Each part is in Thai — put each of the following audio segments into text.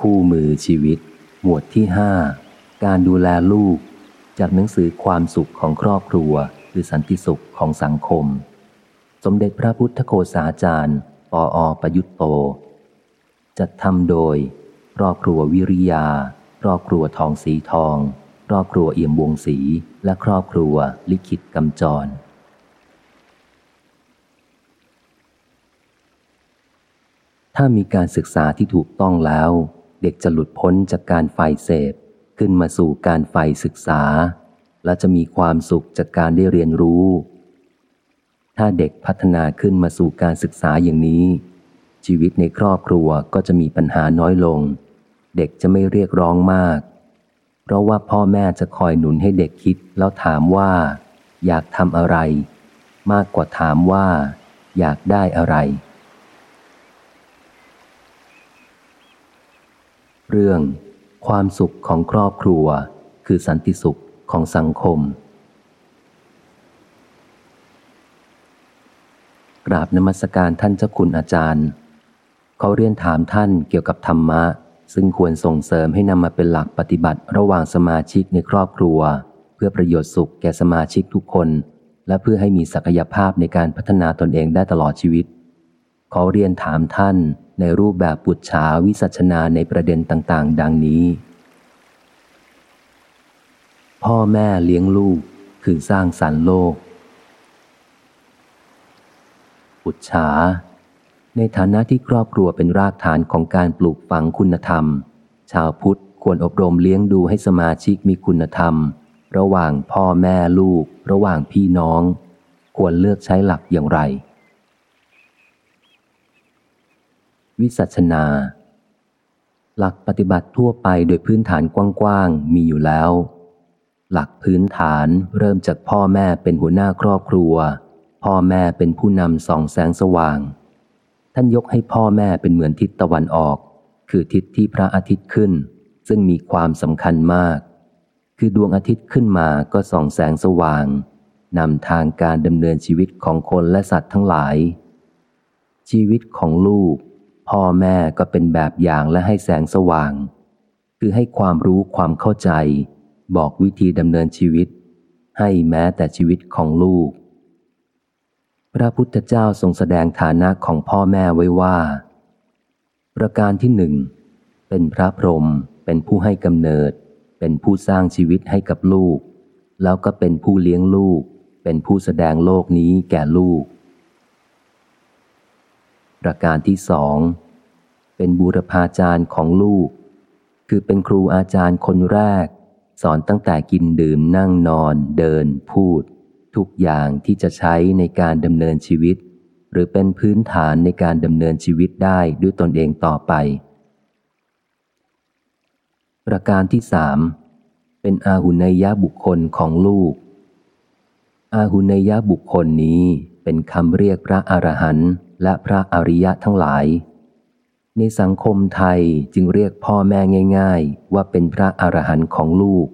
คู่มือชีวิต หมวดที่ห้าการดูแลลูก จากหนังสือความสุขของครอบครัว หรือสันติสุขของสังคม สมเด็จพระพุทธโฆษาจารย์ปออประยุตโต จัดทำโดย ครอบครัววิริยา ครอบครัวทองสีทอง ครอบครัวเอี่ยมวงศรีและครอบครัวลิขิตกำจรถ้ามีการศึกษาที่ถูกต้องแล้ว เด็กจะหลุดพ้นจากการไฟเสพ ขึ้นมาสู่การไฟศึกษา และจะมีความสุขจากการได้เรียนรู้ ถ้าเด็กพัฒนาขึ้นมาสู่การศึกษาอย่างนี้ ชีวิตในครอบครัวก็จะมีปัญหาน้อยลง เด็กจะไม่เรียกร้องมาก เพราะว่าพ่อแม่จะคอยหนุนให้เด็กคิดแล้วถามว่า อยากทำอะไร มากกว่าถามว่า อยากได้อะไร เรื่อง ความสุขของครอบครัว คือสันติสุขของสังคม กราบนมัสการท่านเจ้าคุณอาจารย์ เขาเรียนถามท่านเกี่ยวกับธรรมะ ซึ่งควรส่งเสริมให้นำมาเป็นหลักปฏิบัติระหว่างสมาชิกในครอบครัว เพื่อประโยชน์สุขแก่สมาชิกทุกคน และเพื่อให้มีศักยภาพในการพัฒนาตนเองได้ตลอดชีวิตขอเรียนถามท่าน ในรูปแบบปุจฉาวิสัชนาในประเด็นต่างๆ ดังนี้ พ่อแม่เลี้ยงลูกคือสร้างสรรค์โลก ปุจฉา ในฐานะที่ครอบครัวเป็นรากฐานของการปลูกฝังคุณธรรม ชาวพุทธควรอบรมเลี้ยงดูให้สมาชิกมีคุณธรรม ระหว่างพ่อแม่ลูก ระหว่างพี่น้อง ควรเลือกใช้หลักอย่างไร วิสัชนา หลักปฏิบัติทั่วไปโดยพื้นฐานกว้างๆมีอยู่แล้ว หลักพื้นฐานเริ่มจากพ่อแม่เป็นหัวหน้าครอบครัว พ่อแม่เป็นผู้นำส่องแสงสว่าง ท่านยกให้พ่อแม่เป็นเหมือนทิศตะวันออก คือทิศที่พระอาทิตย์ขึ้น ซึ่งมีความสำคัญมาก คือดวงอาทิตย์ขึ้นมาก็ส่องแสงสว่างนำทางการดำเนินชีวิตของคนและสัตว์ทั้งหลาย ชีวิตของลูก พ่อแม่ก็เป็นแบบอย่างและให้แสงสว่าง คือให้ความรู้ความเข้าใจ บอกวิธีดำเนินชีวิต ให้แม้แต่ชีวิตของลูก พระพุทธเจ้าทรงแสดงฐานะของพ่อแม่ไว้ว่า ประการที่หนึ่ง เป็นพระพรหมเป็นผู้ให้กำเนิด เป็นผู้สร้างชีวิตให้กับลูก แล้วก็เป็นผู้เลี้ยงลูก เป็นผู้แสดงโลกนี้แก่ลูก ประการที่สอง เป็นบูรพาจารย์ของลูก คือเป็นครูอาจารย์คนแรก สอนตั้งแต่กินดื่มนั่งนอนเดินพูด ทุกอย่างที่จะใช้ในการดำเนินชีวิต หรือเป็นพื้นฐานในการดำเนินชีวิตได้ด้วยตนเองต่อไป ประการที่สามเป็นอาหุนยบุคคลของลูก อาหุนยบุคคลนี้เป็นคำเรียกพระอรหันต์ และพระอริยะทั้งหลาย ในสังคมไทยจึงเรียกพ่อแม่ง่าย ๆ ว่าเป็นพระอรหันต์ของลูก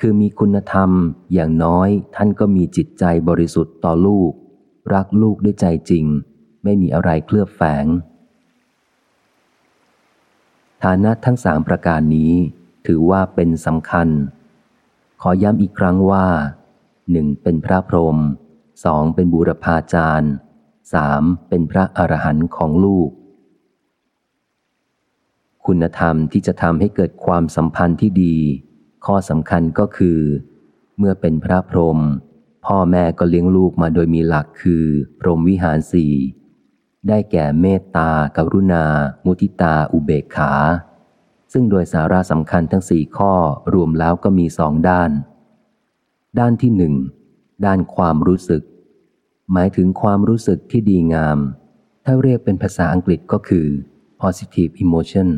คือมีคุณธรรมอย่างน้อยท่านก็มีจิตใจบริสุทธิ์ต่อลูก รักลูกด้วยใจจริง ไม่มีอะไรเคลือบแฝง ฐานะทั้งสามประการนี้ถือว่าเป็นสำคัญ ขอย้ำอีกครั้งว่าหนึ่งเป็นพระพรหมสองเป็นบูรพาจารย์ สามเป็นพระอรหันต์ของลูก คุณธรรมที่จะทำให้เกิดความสัมพันธ์ที่ดี ข้อสำคัญก็คือ เมื่อเป็นพระพรหมพ่อแม่ก็เลี้ยงลูกมาโดยมีหลักคือพรหมวิหารสี่ได้แก่เมตตา กรุณา มุทิตา อุเบกขา ซึ่งโดยสาระสำคัญทั้งสี่ข้อรวมแล้วก็มีสองด้าน ด้านที่หนึ่งด้านความรู้สึก หมายถึงความรู้สึกที่ดีงาม ถ้าเรียกเป็นภาษาอังกฤษก็คือ positive emotion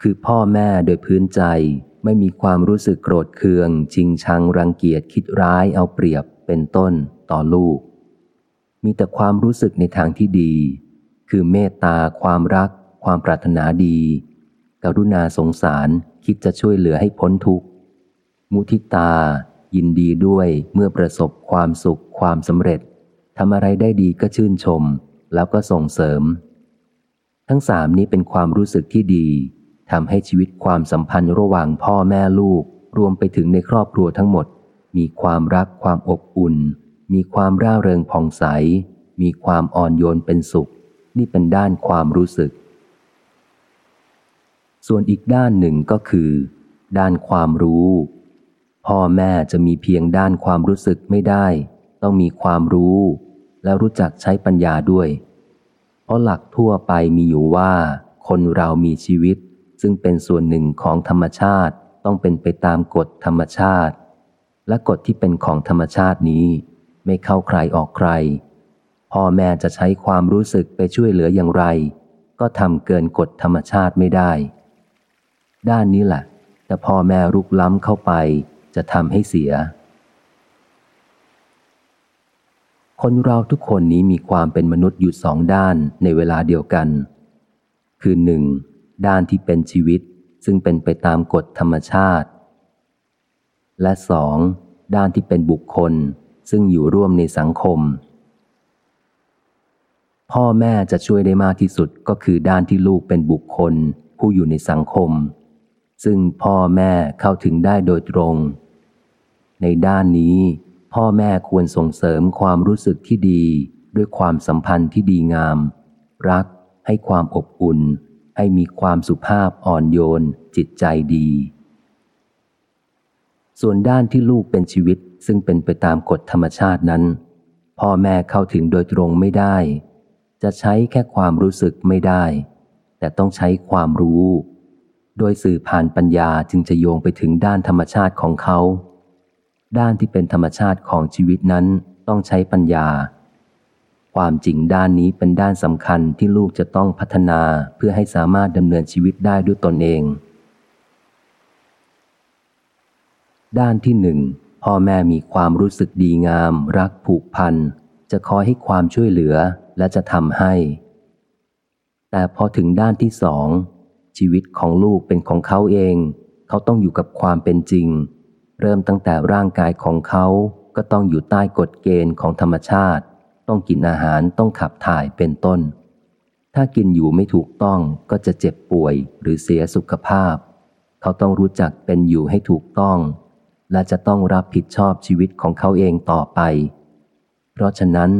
คือพ่อแม่โดยพื้นใจไม่มีความรู้สึกโกรธเคืองจริงชังรังเกียจคิดร้ายเอาเปรียบเป็นต้นต่อลูก มีแต่ความรู้สึกในทางที่ดี คือเมตตา ความรัก ความปรารถนาดี กรุณาสงสารคิดจะช่วยเหลือให้พ้นทุกข์ มุทิตา ยินดีด้วยเมื่อประสบความสุขความสำเร็จ ทำอะไรได้ดีก็ชื่นชม แล้วก็ส่งเสริม ทั้งสามนี้เป็นความรู้สึกที่ดีทำให้ชีวิตความสัมพันธ์ระหว่างพ่อแม่ลูก รวมไปถึงในครอบครัวทั้งหมด มีความรักความอบอุ่น มีความร่าเริงผ่องใส มีความอ่อนโยนเป็นสุข นี่เป็นด้านความรู้สึก ส่วนอีกด้านหนึ่งก็คือ ด้านความรู้ พ่อแม่จะมีเพียงด้านความรู้สึกไม่ได้ ต้องมีความรู้ และรู้จักใช้ปัญญาด้วย เพราะหลักทั่วไปมีอยู่ว่า คนเรามีชีวิต ซึ่งเป็นส่วนหนึ่งของธรรมชาติต้องเป็นไปตามกฎธรรมชาติ และกฎที่เป็นของธรรมชาตินี้ ไม่เข้าใครออกใคร พ่อแม่จะใช้ความรู้สึกไปช่วยเหลืออย่างไร ก็ทำเกินกฎธรรมชาติไม่ได้ ด้านนี้แหละแต่พ่อแม่รุกล้ำเข้าไปจะทำให้เสีย คนเราทุกคนนี้มีความเป็นมนุษย์อยู่สองด้านในเวลาเดียวกัน คือหนึ่งด้านที่เป็นชีวิตซึ่งเป็นไปตามกฎธรรมชาติ และสองด้านที่เป็นบุคคลซึ่งอยู่ร่วมในสังคม พ่อแม่จะช่วยได้มากที่สุดก็คือด้านที่ลูกเป็นบุคคลผู้อยู่ในสังคม ซึ่งพ่อแม่เข้าถึงได้โดยตรง ในด้านนี้ พ่อแม่ควรส่งเสริมความรู้สึกที่ดี ด้วยความสัมพันธ์ที่ดีงาม รัก ให้ความอบอุ่น ให้มีความสุภาพอ่อนโยน จิตใจดี ส่วนด้านที่ลูกเป็นชีวิตซึ่งเป็นไปตามกฎธรรมชาตินั้น พ่อแม่เข้าถึงโดยตรงไม่ได้ จะใช้แค่ความรู้สึกไม่ได้ แต่ต้องใช้ความรู้ โดยสื่อผ่านปัญญาจึงจะโยงไปถึงด้านธรรมชาติของเขา ด้านที่เป็นธรรมชาติของชีวิตนั้นต้องใช้ปัญญา ความจริงด้านนี้เป็นด้านสำคัญที่ลูกจะต้องพัฒนาเพื่อให้สามารถดำเนินชีวิตได้ด้วยตนเอง ด้านที่หนึ่งพ่อแม่มีความรู้สึกดีงาม รักผูกพัน จะคอยให้ความช่วยเหลือและจะทำให้ แต่พอถึงด้านที่สองชีวิตของลูกเป็นของเขาเอง เขาต้องอยู่กับความเป็นจริง เริ่มตั้งแต่ร่างกายของเขาก็ต้องอยู่ใต้กฎเกณฑ์ของธรรมชาติ ต้องกินอาหารต้องขับถ่ายเป็นต้น ถ้ากินอยู่ไม่ถูกต้องก็จะเจ็บป่วยหรือเสียสุขภาพ เขาต้องรู้จักเป็นอยู่ให้ถูกต้อง และจะต้องรับผิดชอบชีวิตของเขาเองต่อไป เพราะฉะนั้น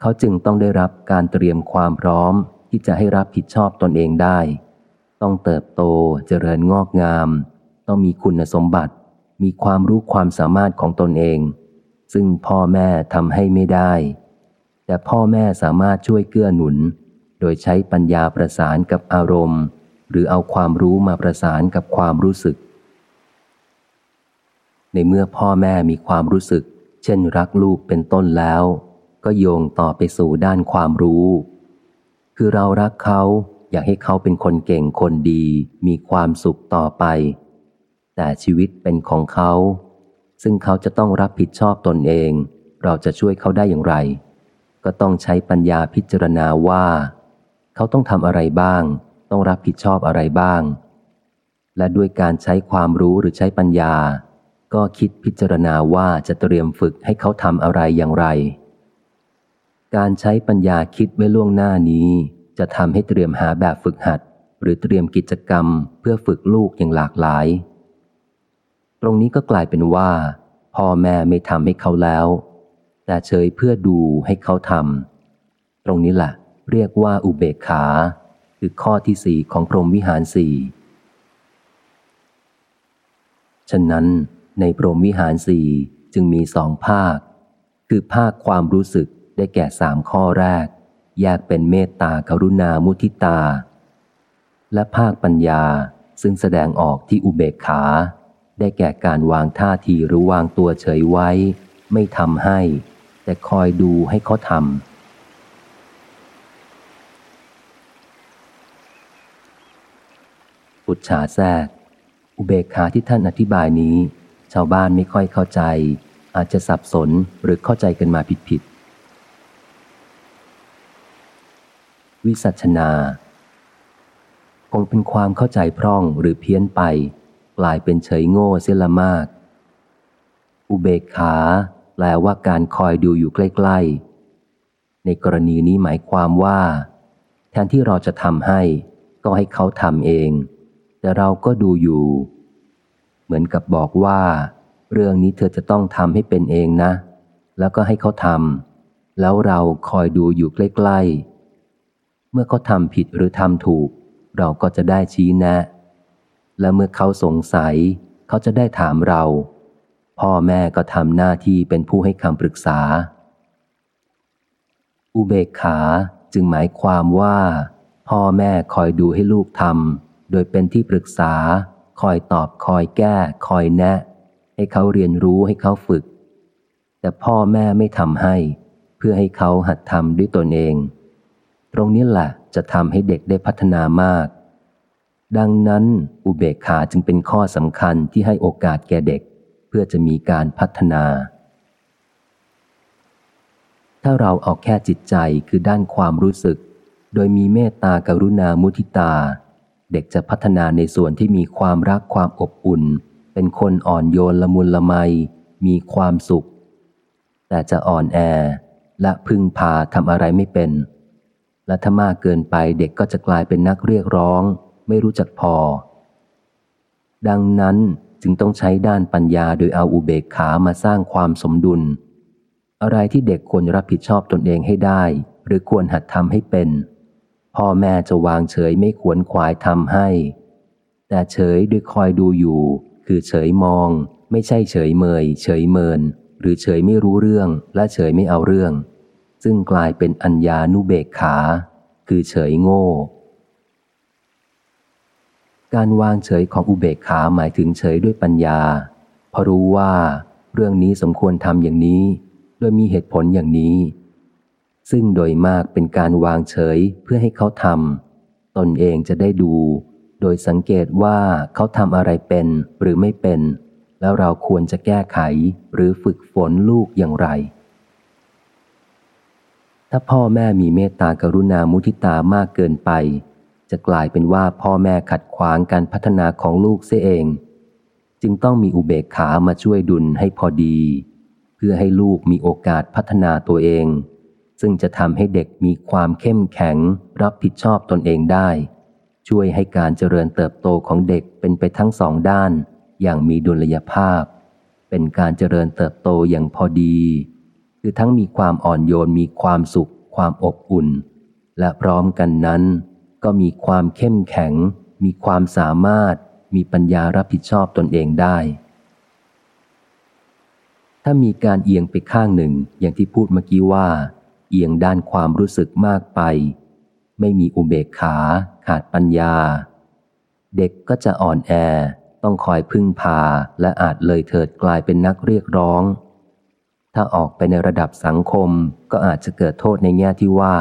เขาจึงต้องได้รับการเตรียมความพร้อมที่จะให้รับผิดชอบตนเองได้ ต้องเติบโตเจริญงอกงาม ต้องมีคุณสมบัติ มีความรู้ความสามารถของตนเอง ซึ่งพ่อแม่ทำให้ไม่ได้ แต่พ่อแม่สามารถช่วยเกื้อหนุน โดยใช้ปัญญาประสานกับอารมณ์ หรือเอาความรู้มาประสานกับความรู้สึก ในเมื่อพ่อแม่มีความรู้สึก เช่นรักลูกเป็นต้นแล้ว ก็โยงต่อไปสู่ด้านความรู้ คือเรารักเขาอยากให้เขาเป็นคนเก่งคนดี มีความสุขต่อไป แต่ชีวิตเป็นของเขา ซึ่งเขาจะต้องรับผิดชอบตนเอง เราจะช่วยเขาได้อย่างไร ก็ต้องใช้ปัญญาพิจารณาว่า เขาต้องทำอะไรบ้าง ต้องรับผิดชอบอะไรบ้าง และด้วยการใช้ความรู้หรือใช้ปัญญา ก็คิดพิจารณาว่าจะเตรียมฝึกให้เขาทำอะไรอย่างไร การใช้ปัญญาคิดไว้ล่วงหน้านี้ จะทำให้เตรียมหาแบบฝึกหัด หรือเตรียมกิจกรรมเพื่อฝึกลูกอย่างหลากหลาย ตรงนี้ก็กลายเป็นว่าพ่อแม่ไม่ทำให้เขาแล้ว แต่เฉยเพื่อดูให้เขาทำตรงนี้แหละเรียกว่าอุเบกขา คือข้อที่สี่ของพรหมวิหารสี่ฉะนั้นในพรหมวิหารสี่จึงมีสองภาค คือภาคความรู้สึกได้แก่สามข้อแรก แยกเป็นเมตตากรุณามุทิตา และภาคปัญญาซึ่งแสดงออกที่อุเบกขา ได้แก่การวางท่าทีหรือวางตัวเฉยไว้ ไม่ทำให้ แต่คอยดูให้เขาทำปุจฉาแทรก อุเบกขาที่ท่านอธิบายนี้ ชาวบ้านไม่ค่อยเข้าใจ อาจจะสับสนหรือเข้าใจกันมาผิดๆวิสัชนา คงเป็นความเข้าใจพร่องหรือเพี้ยนไป กลายเป็นเฉยโง่เสียละมาก อุเบกขา แปลว่าการคอยดูอยู่ใกล้ ๆ ในกรณีนี้หมายความว่า แทนที่เราจะทำให้ ก็ให้เขาทำเอง แต่เราก็ดูอยู่ เหมือนกับบอกว่า เรื่องนี้เธอจะต้องทำให้เป็นเองนะ แล้วก็ให้เขาทำแล้วเราคอยดูอยู่ใกล้ ๆ เมื่อเขาทำผิดหรือทำถูก เราก็จะได้ชี้แนะ และเมื่อเขาสงสัย เขาจะได้ถามเรา พ่อแม่ก็ทำหน้าที่เป็นผู้ให้คำปรึกษา อุเบกขาจึงหมายความว่า พ่อแม่คอยดูให้ลูกทำโดยเป็นที่ปรึกษา คอยตอบคอยแก้ คอยแนะ ให้เขาเรียนรู้ให้เขาฝึก แต่พ่อแม่ไม่ทำให้ เพื่อให้เขาหัดทำด้วยตนเอง ตรงนี้แหละจะทำให้เด็กได้พัฒนามาก ดังนั้นอุเบกขาจึงเป็นข้อสำคัญที่ให้โอกาสแก่เด็ก เพื่อจะมีการพัฒนา ถ้าเราเอาแค่จิตใจคือด้านความรู้สึก โดยมีเมตตากรุณามุทิตา เด็กจะพัฒนาในส่วนที่มีความรักความอบอุ่น เป็นคนอ่อนโยนละมุนละไม มีความสุข แต่จะอ่อนแอและพึ่งพาทำอะไรไม่เป็น และถ้ามากเกินไปเด็กก็จะกลายเป็นนักเรียกร้อง ไม่รู้จักพอ ดังนั้นจึงต้องใช้ด้านปัญญาโดยเอาอุเบกขามาสร้างความสมดุล อะไรที่เด็กควรรับผิดชอบตนเองให้ได้ หรือควรหัดทำให้เป็น พ่อแม่จะวางเฉยไม่ควรขวายทำให้ แต่เฉยด้วยคอยดูอยู่ คือเฉยมอง ไม่ใช่เฉยเมย เฉยเมิน หรือเฉยไม่รู้เรื่องและเฉยไม่เอาเรื่อง ซึ่งกลายเป็นอัญญานุเบกขา คือเฉยโง่ การวางเฉยของอุเบกขาหมายถึงเฉยด้วยปัญญา เพราะรู้ว่าเรื่องนี้สมควรทำอย่างนี้ โดยมีเหตุผลอย่างนี้ ซึ่งโดยมากเป็นการวางเฉยเพื่อให้เขาทำตนเองจะได้ดู โดยสังเกตว่าเขาทำอะไรเป็นหรือไม่เป็น แล้วเราควรจะแก้ไขหรือฝึกฝนลูกอย่างไร ถ้าพ่อแม่มีเมตตากรุณามุทิตามากเกินไป จะกลายเป็นว่าพ่อแม่ขัดขวางการพัฒนาของลูกเสียเอง จึงต้องมีอุเบกขามาช่วยดุลให้พอดี เพื่อให้ลูกมีโอกาสพัฒนาตัวเอง ซึ่งจะทำให้เด็กมีความเข้มแข็ง รับผิดชอบตนเองได้ ช่วยให้การเจริญเติบโตของเด็กเป็นไปทั้งสองด้าน อย่างมีดุลยภาพ เป็นการเจริญเติบโตอย่างพอดี คือทั้งมีความอ่อนโยนมีความสุข ความอบอุ่น และพร้อมกันนั้น ก็มีความเข้มแข็ง มีความสามารถ มีปัญญารับผิดชอบตนเองได้ ถ้ามีการเอียงไปข้างหนึ่งอย่างที่พูดเมื่อกี้ว่า เอียงด้านความรู้สึกมากไป ไม่มีอุเบกขา ขาดปัญญา เด็กก็จะอ่อนแอ ต้องคอยพึ่งพาและอาจเลยเถิดกลายเป็นนักเรียกร้องถ้าออกไปในระดับสังคมก็อาจจะเกิดโทษในแง่ที่ว่า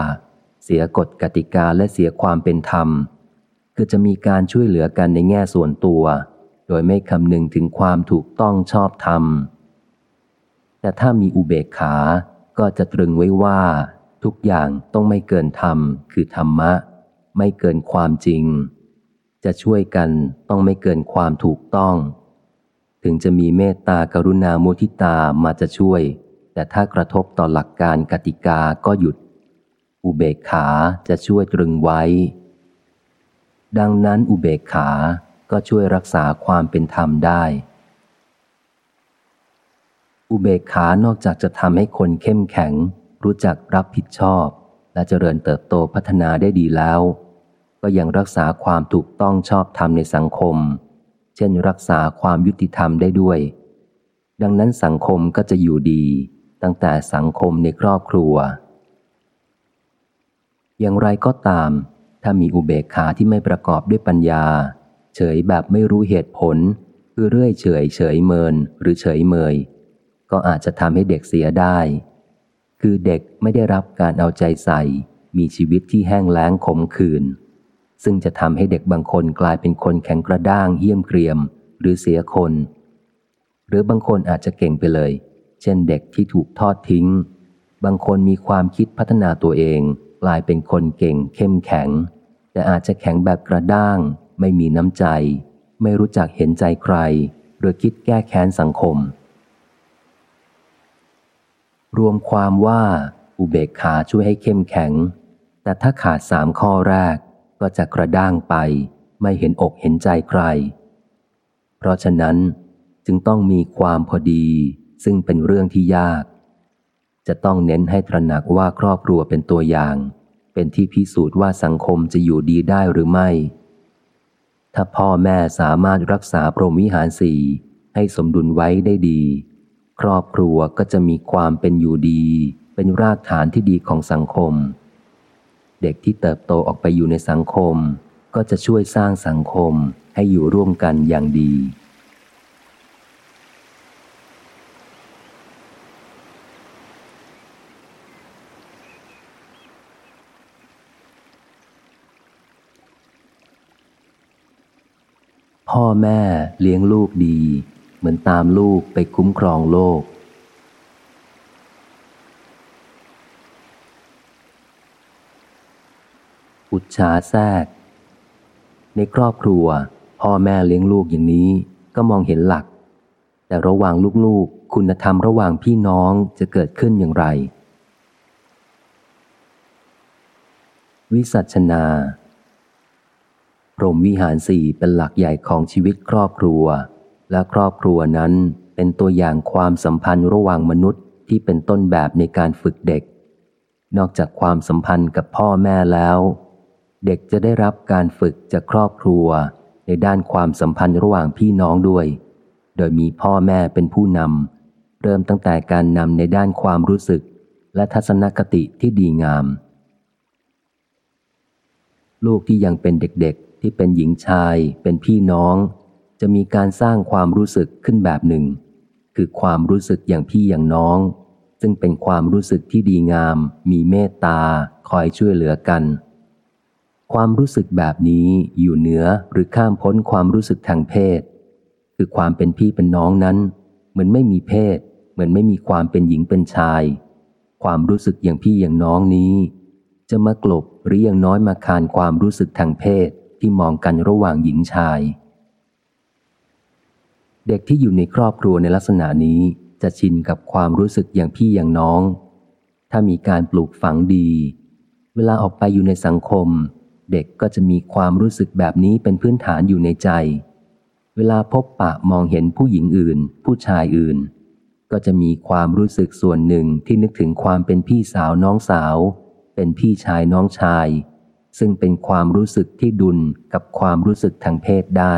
เสียกฎกติกาและเสียความเป็นธรรม คือจะมีการช่วยเหลือกันในแง่ส่วนตัว โดยไม่คำนึงถึงความถูกต้องชอบธรรม แต่ถ้ามีอุเบกขา ก็จะตรึงไว้ว่า ทุกอย่างต้องไม่เกินธรรม คือธรรมะ ไม่เกินความจริง จะช่วยกันต้องไม่เกินความถูกต้อง ถึงจะมีเมตตากรุณามุทิตามาจะช่วย แต่ถ้ากระทบต่อหลักการกติกาก็หยุด อุเบกขาจะช่วยตรึงไว้ ดังนั้นอุเบกขาก็ช่วยรักษาความเป็นธรรมได้ อุเบกขานอกจากจะทำให้คนเข้มแข็ง รู้จักรับผิดชอบ และเจริญเติบโตพัฒนาได้ดีแล้ว ก็ยังรักษาความถูกต้องชอบธรรมในสังคม เช่นรักษาความยุติธรรมได้ด้วย ดังนั้นสังคมก็จะอยู่ดี ตั้งแต่สังคมในครอบครัว อย่างไรก็ตาม ถ้ามีอุเบกขาที่ไม่ประกอบด้วยปัญญา เฉยแบบไม่รู้เหตุผล คือเรื่อยเฉยเฉยเมินหรือเฉยเมย ก็อาจจะทำให้เด็กเสียได้ คือเด็กไม่ได้รับการเอาใจใส่ มีชีวิตที่แห้งแล้งขมขื่นซึ่งจะทำให้เด็กบางคนกลายเป็นคนแข็งกระด้างเหี้ยมเกรียม หรือเสียคน หรือบางคนอาจจะเก่งไปเลย เช่นเด็กที่ถูกทอดทิ้ง บางคนมีความคิดพัฒนาตัวเอง ลายเป็นคนเก่งเข้มแข็ง แต่อาจจะแข็งแบบกระด้าง ไม่มีน้ำใจ ไม่รู้จักเห็นใจใคร หรือคิดแก้แค้นสังคม รวมความว่าอุเบกขาช่วยให้เข้มแข็ง แต่ถ้าขาดสามข้อแรกก็จะกระด้างไป ไม่เห็นอกเห็นใจใคร เพราะฉะนั้นจึงต้องมีความพอดี ซึ่งเป็นเรื่องที่ยาก จะต้องเน้นให้ตระหนักว่าครอบครัวเป็นตัวอย่าง เป็นที่พิสูจน์ว่าสังคมจะอยู่ดีได้หรือไม่ ถ้าพ่อแม่สามารถรักษาพรหมวิหารสี่ให้สมดุลไว้ได้ดี ครอบครัวก็จะมีความเป็นอยู่ดี เป็นรากฐานที่ดีของสังคม เด็กที่เติบโตออกไปอยู่ในสังคม ก็จะช่วยสร้างสังคมให้อยู่ร่วมกันอย่างดี พ่อแม่เลี้ยงลูกดี เหมือนตามลูกไปคุ้มครองโลก อุจฉาแทรก ในครอบครัว พ่อแม่เลี้ยงลูกอย่างนี้ก็มองเห็นหลัก แต่ระหว่างลูกๆ คุณธรรมระหว่างพี่น้องจะเกิดขึ้นอย่างไร วิสัชนา พรหมวิหารสี่เป็นหลักใหญ่ของชีวิตครอบครัว และครอบครัวนั้นเป็นตัวอย่างความสัมพันธ์ระหว่างมนุษย์ที่เป็นต้นแบบในการฝึกเด็ก นอกจากความสัมพันธ์กับพ่อแม่แล้ว เด็กจะได้รับการฝึกจากครอบครัว ในด้านความสัมพันธ์ระหว่างพี่น้องด้วย โดยมีพ่อแม่เป็นผู้นำเริ่มตั้งแต่การนำในด้านความรู้สึก และทัศนคติที่ดีงาม ลูกที่ยังเป็นเด็ก ที่เป็นหญิงชายเป็นพี่น้อง จะมีการสร้างความรู้สึกขึ้นแบบหนึ่ง คือความรู้สึกอย่างพี่อย่างน้อง ซึ่งเป็นความรู้สึกที่ดีงาม มีเมตตา คอยช่วยเหลือกัน ความรู้สึกแบบนี้อยู่เหนือหรือข้ามพ้นความรู้สึกทางเพศ คือความเป็นพี่เป็นน้องนั้น เหมือนไม่มีเพศ เหมือนไม่มีความเป็นหญิงเป็นชาย ความรู้สึกอย่างพี่อย่างน้องนี้จะมากลบหรืออย่างน้อยมาคานความรู้สึกทางเพศ ที่มองกันระหว่างหญิงชาย เด็กที่อยู่ในครอบครัวในลักษณะนี้จะชินกับความรู้สึกอย่างพี่อย่างน้อง ถ้ามีการปลูกฝังดี เวลาออกไปอยู่ในสังคม เด็กก็จะมีความรู้สึกแบบนี้เป็นพื้นฐานอยู่ในใจ เวลาพบปะมองเห็นผู้หญิงอื่น ผู้ชายอื่น ก็จะมีความรู้สึกส่วนหนึ่งที่นึกถึงความเป็นพี่สาวน้องสาว เป็นพี่ชายน้องชาย ซึ่งเป็นความรู้สึกที่ดุลกับความรู้สึกทางเพศได้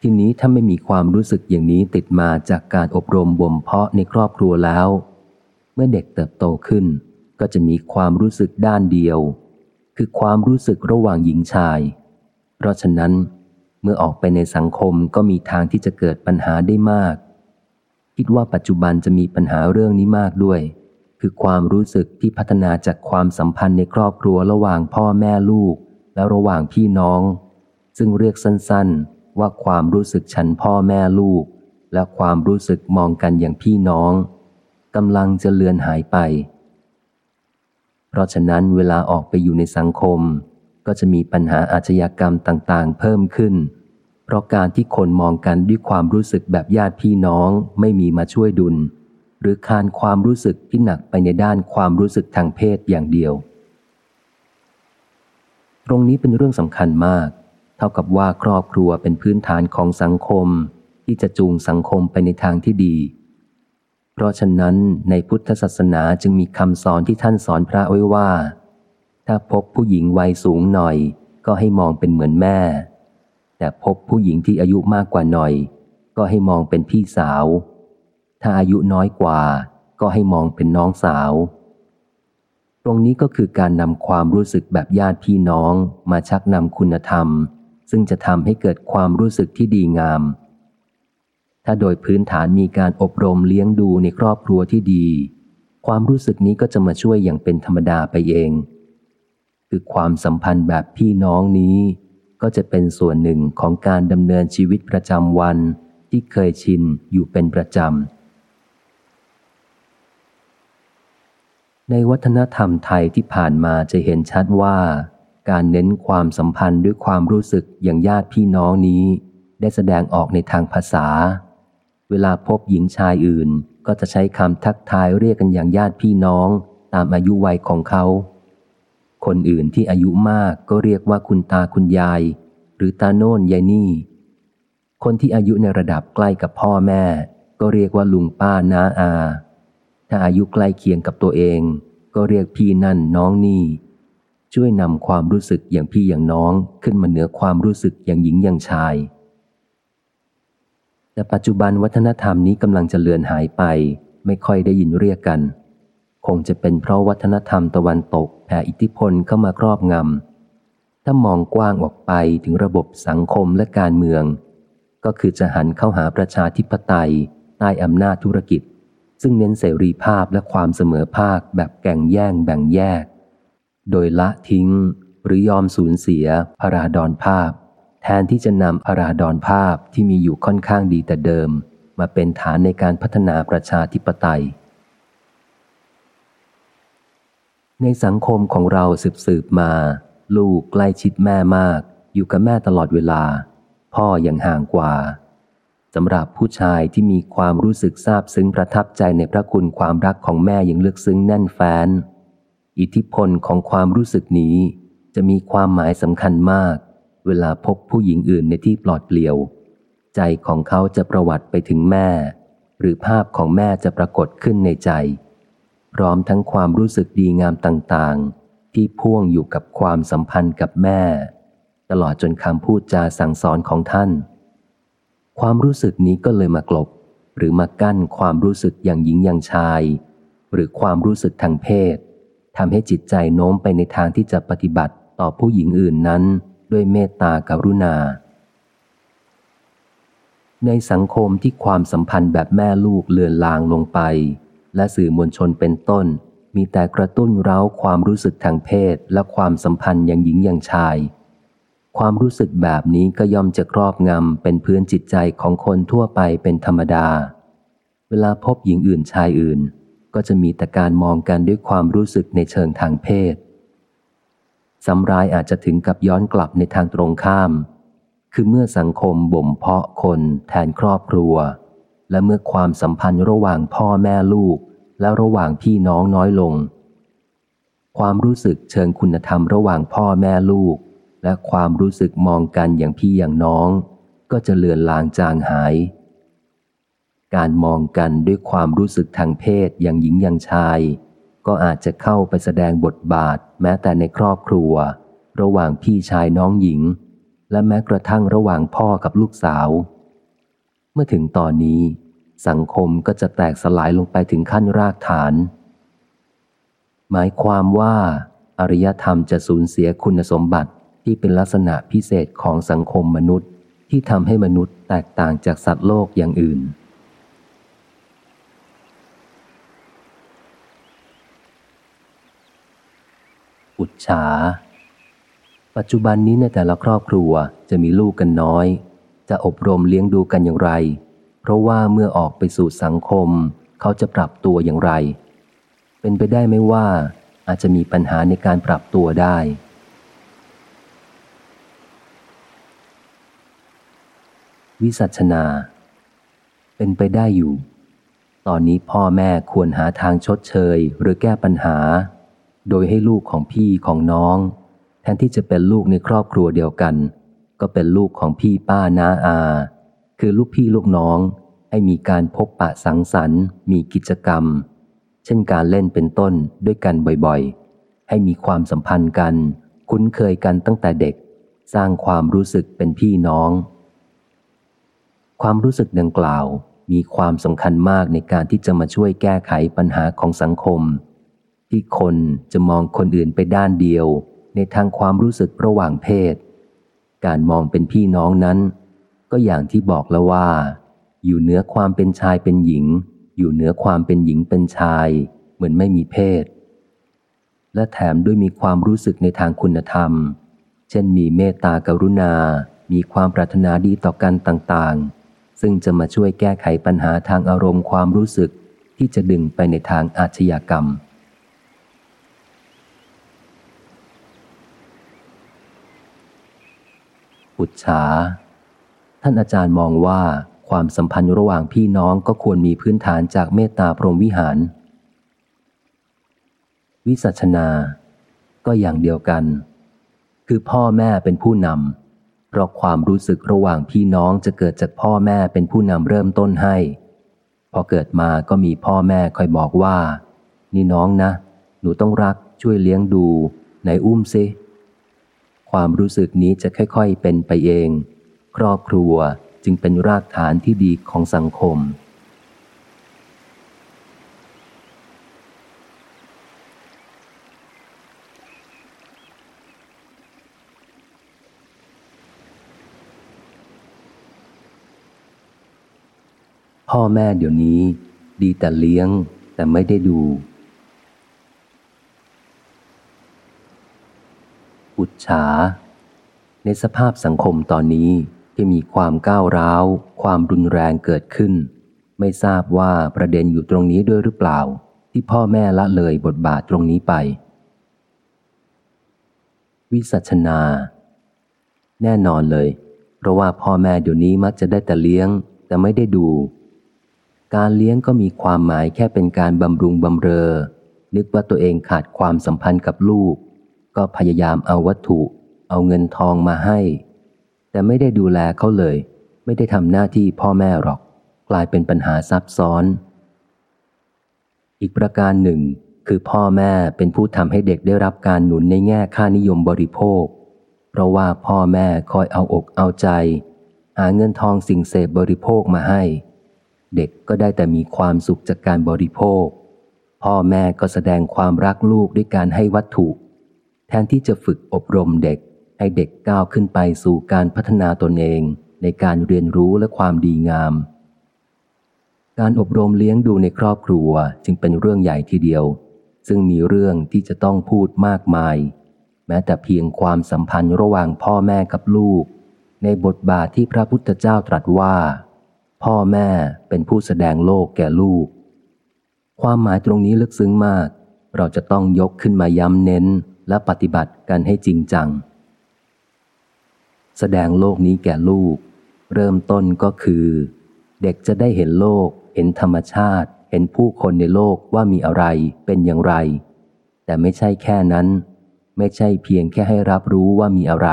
ทีนี้ถ้าไม่มีความรู้สึกอย่างนี้ติดมาจากการอบรมบ่มเพาะในครอบครัวแล้ว เมื่อเด็กเติบโตขึ้น ก็จะมีความรู้สึกด้านเดียว คือความรู้สึกระหว่างหญิงชาย เพราะฉะนั้น เมื่อออกไปในสังคมก็มีทางที่จะเกิดปัญหาได้มาก คิดว่าปัจจุบันจะมีปัญหาเรื่องนี้มากด้วย คือความรู้สึกที่พัฒนาจากความสัมพันธ์ในครอบครัวระหว่างพ่อแม่ลูก และระหว่างพี่น้อง ซึ่งเรียกสั้นๆ ว่าความรู้สึกฉันพ่อแม่ลูก และความรู้สึกมองกันอย่างพี่น้องกำลังจะเลือนหายไป เพราะฉะนั้นเวลาออกไปอยู่ในสังคม ก็จะมีปัญหาอาชญากรรมต่างๆ เพิ่มขึ้น เพราะการที่คนมองกันด้วยความรู้สึกแบบญาติพี่น้องไม่มีมาช่วยดุล หรือคานความรู้สึกที่หนักไปในด้านความรู้สึกทางเพศอย่างเดียว ตรงนี้เป็นเรื่องสำคัญมาก เท่ากับว่าครอบครัวเป็นพื้นฐานของสังคม ที่จะจูงสังคมไปในทางที่ดี เพราะฉะนั้นในพุทธศาสนาจึงมีคำสอนที่ท่านสอนพระไว้ว่า ถ้าพบผู้หญิงวัยสูงหน่อย ก็ให้มองเป็นเหมือนแม่ แต่พบผู้หญิงที่อายุมากกว่าหน่อย ก็ให้มองเป็นพี่สาว ถ้าอายุน้อยกว่า ก็ให้มองเป็นน้องสาว ตรงนี้ก็คือการนำความรู้สึกแบบญาติพี่น้องมาชักนำคุณธรรม ซึ่งจะทำให้เกิดความรู้สึกที่ดีงาม ถ้าโดยพื้นฐานมีการอบรมเลี้ยงดูในครอบครัวที่ดี ความรู้สึกนี้ก็จะมาช่วยอย่างเป็นธรรมดาไปเอง คือความสัมพันธ์แบบพี่น้องนี้ก็จะเป็นส่วนหนึ่งของการดำเนินชีวิตประจำวันที่เคยชินอยู่เป็นประจำ ในวัฒนธรรมไทยที่ผ่านมาจะเห็นชัดว่า การเน้นความสัมพันธ์ด้วยความรู้สึกอย่างญาติพี่น้องนี้ ได้แสดงออกในทางภาษา เวลาพบหญิงชายอื่น ก็จะใช้คำทักทายเรียกกันอย่างญาติพี่น้อง ตามอายุวัยของเขา คนอื่นที่อายุมากก็เรียกว่าคุณตาคุณยาย หรือตาโน่นยายนี่ คนที่อายุในระดับใกล้กับพ่อแม่ ก็เรียกว่าลุงป้าน้าอา ถ้าอายุใกล้เคียงกับตัวเอง ก็เรียกพี่นั่นน้องนี่ ช่วยนำความรู้สึกอย่างพี่อย่างน้องขึ้นมาเหนือความรู้สึกอย่างหญิงอย่างชาย แต่ปัจจุบันวัฒนธรรมนี้กำลังจะเลือนหายไป ไม่ค่อยได้ยินเรียกกัน คงจะเป็นเพราะวัฒนธรรมตะวันตกแผ่อิทธิพลเข้ามาครอบงำถ้ามองกว้างออกไปถึงระบบสังคมและการเมือง ก็คือจะหันเข้าหาประชาธิปไตยใต้อำนาจธุรกิจ ซึ่งเน้นเสรีภาพและความเสมอภาคแบบแก่งแย่งแบ่งแยก โดยละทิ้งหรือยอมสูญเสียพราดอนภาพ แทนที่จะนำพราดอนภาพที่มีอยู่ค่อนข้างดีแต่เดิม มาเป็นฐานในการพัฒนาประชาธิปไตย ในสังคมของเราสืบสืบมา ลูกใกล้ชิดแม่มาก อยู่กับแม่ตลอดเวลา พ่อยังห่างกว่า สำหรับผู้ชายที่มีความรู้สึกซาบซึ้งประทับใจในพระคุณความรักของแม่อย่างลึกซึ้งแน่นแฟ้น อิทธิพลของความรู้สึกนี้ จะมีความหมายสำคัญมาก เวลาพบผู้หญิงอื่นในที่ปลอดเปลี่ยว ใจของเขาจะประวัติไปถึงแม่ หรือภาพของแม่จะปรากฏขึ้นในใจ พร้อมทั้งความรู้สึกดีงามต่างๆ ที่พ่วงอยู่กับความสัมพันธ์กับแม่ ตลอดจนคำพูดจาสั่งสอนของท่าน ความรู้สึกนี้ก็เลยมากลบ หรือมากั้นความรู้สึกอย่างหญิงอย่างชาย หรือความรู้สึกทางเพศทำให้จิตใจโน้มไปในทางที่จะปฏิบัติต่อผู้หญิงอื่นนั้น ด้วยเมตตากรุณา ในสังคมที่ความสัมพันธ์แบบแม่ลูกเลือนลางลงไป และสื่อมวลชนเป็นต้น มีแต่กระตุ้นเร้าความรู้สึกทางเพศและความสัมพันธ์อย่างหญิงอย่างชาย ความรู้สึกแบบนี้ก็ย่อมจะครอบงำเป็นพื้นจิตใจของคนทั่วไปเป็นธรรมดา เวลาพบหญิงอื่นชายอื่น ก็จะมีแต่การมองกันด้วยความรู้สึกในเชิงทางเพศสำรายอาจจะถึงกับย้อนกลับในทางตรงข้าม คือเมื่อสังคมบ่มเพาะคนแทนครอบครัว และเมื่อความสัมพันธ์ระหว่างพ่อแม่ลูก และระหว่างพี่น้องน้อยลง ความรู้สึกเชิงคุณธรรมระหว่างพ่อแม่ลูก และความรู้สึกมองกันอย่างพี่อย่างน้อง ก็จะเลือนลางจางหาย การมองกันด้วยความรู้สึกทางเพศอย่างหญิงอย่างชาย ก็อาจจะเข้าไปแสดงบทบาท แม้แต่ในครอบครัว ระหว่างพี่ชายน้องหญิง และแม้กระทั่งระหว่างพ่อกับลูกสาว เมื่อถึงตอนนี้ สังคมก็จะแตกสลายลงไปถึงขั้นรากฐาน หมายความว่าอารยธรรมจะสูญเสียคุณสมบัติ ที่เป็นลักษณะพิเศษของสังคมมนุษย์ที่ทำให้มนุษย์แตกต่างจากสัตว์โลกอย่างอื่น อุจฉา ปัจจุบันนี้ในแต่ละครอบครัวจะมีลูกกันน้อย จะอบรมเลี้ยงดูกันอย่างไร เพราะว่าเมื่อออกไปสู่สังคม เขาจะปรับตัวอย่างไร เป็นไปได้ไหมว่าอาจจะมีปัญหาในการปรับตัวได้ วิสัชนา เป็นไปได้อยู่ ตอนนี้พ่อแม่ควรหาทางชดเชยหรือแก้ปัญหา โดยให้ลูกของพี่ของน้อง แทนที่จะเป็นลูกในครอบครัวเดียวกัน ก็เป็นลูกของพี่ป้าน้าอา คือลูกพี่ลูกน้อง ให้มีการพบปะสังสรรค์ มีกิจกรรม เช่นการเล่นเป็นต้นด้วยกันบ่อยๆ ให้มีความสัมพันธ์กัน คุ้นเคยกันตั้งแต่เด็ก สร้างความรู้สึกเป็นพี่น้อง ความรู้สึกดังกล่าวมีความสำคัญมากในการที่จะมาช่วยแก้ไขปัญหาของสังคม ที่คนจะมองคนอื่นไปด้านเดียว ในทางความรู้สึกระหว่างเพศ การมองเป็นพี่น้องนั้น ก็อย่างที่บอกแล้วว่า อยู่เหนือความเป็นชายเป็นหญิง อยู่เหนือความเป็นหญิงเป็นชาย เหมือนไม่มีเพศ และแถมด้วยมีความรู้สึกในทางคุณธรรม เช่นมีเมตตากรุณา มีความปรารถนาดีต่อกันต่างๆ ซึ่งจะมาช่วยแก้ไขปัญหาทางอารมณ์ความรู้สึกที่จะดึงไปในทางอาชญากรรม อุจฉา ท่านอาจารย์มองว่าความสัมพันธ์ระหว่างพี่น้องก็ควรมีพื้นฐานจากเมตตาพรหมวิหาร วิสัชนา ก็ก็อย่างเดียวกัน คือพ่อแม่เป็นผู้นำ เพราะความรู้สึกระหว่างพี่น้องจะเกิดจากพ่อแม่เป็นผู้นำเริ่มต้นให้ พอเกิดมาก็มีพ่อแม่คอยบอกว่า นี่น้องนะ หนูต้องรักช่วยเลี้ยงดู ไหนอุ้มซิความรู้สึกนี้จะค่อย ๆ เป็นไปเอง ครอบครัวจึงเป็นรากฐานที่ดีของสังคม พ่อแม่เดี๋ยวนี้ ดีแต่เลี้ยงแต่ไม่ได้ดู อุจฉา ในสภาพสังคมตอนนี้ที่มีความก้าวร้าว ความรุนแรงเกิดขึ้น ไม่ทราบว่าประเด็นอยู่ตรงนี้ด้วยหรือเปล่า ที่พ่อแม่ละเลยบทบาทตรงนี้ไป วิสัชนา แน่นอนเลย เพราะว่าพ่อแม่เดี๋ยวนี้มักจะได้แต่เลี้ยง แต่ไม่ได้ดู การเลี้ยงก็มีความหมายแค่เป็นการบำรุงบำเรอ นึกว่าตัวเองขาดความสัมพันธ์กับลูก ก็พยายามเอาวัตถุ เอาเงินทองมาให้ แต่ไม่ได้ดูแลเขาเลย ไม่ได้ทำหน้าที่พ่อแม่หรอก กลายเป็นปัญหาซับซ้อน อีกประการหนึ่ง คือพ่อแม่เป็นผู้ทำให้เด็กได้รับการหนุนในแง่ค่านิยมบริโภค เพราะว่าพ่อแม่คอยเอาอกเอาใจ หาเงินทองสิ่งเสพบริโภคมาให้ เด็กก็ได้แต่มีความสุขจากการบริโภค พ่อแม่ก็แสดงความรักลูกด้วยการให้วัตถุ แทนที่จะฝึกอบรมเด็กให้เด็กก้าวขึ้นไปสู่การพัฒนาตนเองในการเรียนรู้และความดีงาม การอบรมเลี้ยงดูในครอบครัวจึงเป็นเรื่องใหญ่ทีเดียว ซึ่งมีเรื่องที่จะต้องพูดมากมาย แม้แต่เพียงความสัมพันธ์ระหว่างพ่อแม่กับลูก ในบทบาทที่พระพุทธเจ้าตรัสว่า พ่อแม่เป็นผู้แสดงโลกแก่ลูก ความหมายตรงนี้ลึกซึ้งมาก เราจะต้องยกขึ้นมาย้ำเน้นและปฏิบัติกันให้จริงจัง แสดงโลกนี้แก่ลูก เริ่มต้นก็คือ เด็กจะได้เห็นโลก เห็นธรรมชาติ เห็นผู้คนในโลกว่ามีอะไรเป็นอย่างไร แต่ไม่ใช่แค่นั้น ไม่ใช่เพียงแค่ให้รับรู้ว่ามีอะไร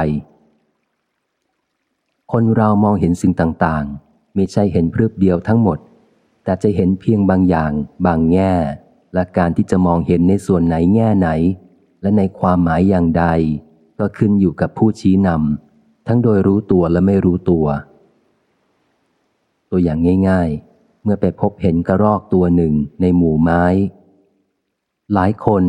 คนเรามองเห็นสิ่งต่างๆ ม่ใช่เห็นพรึบเดียวทั้งหมด แต่จะเห็นเพียงบางอย่าง บางแง่ และการที่จะมองเห็นในส่วนไหนแง่ไหน และในความหมายอย่างใด ก็ขึ้นอยู่กับผู้ชี้นำทั้งโดยรู้ตัวและไม่รู้ตัว ตัวอย่างง่ายๆ เมื่อไปพบเห็นกระรอกตัวหนึ่งในหมู่ไม้ หลายคน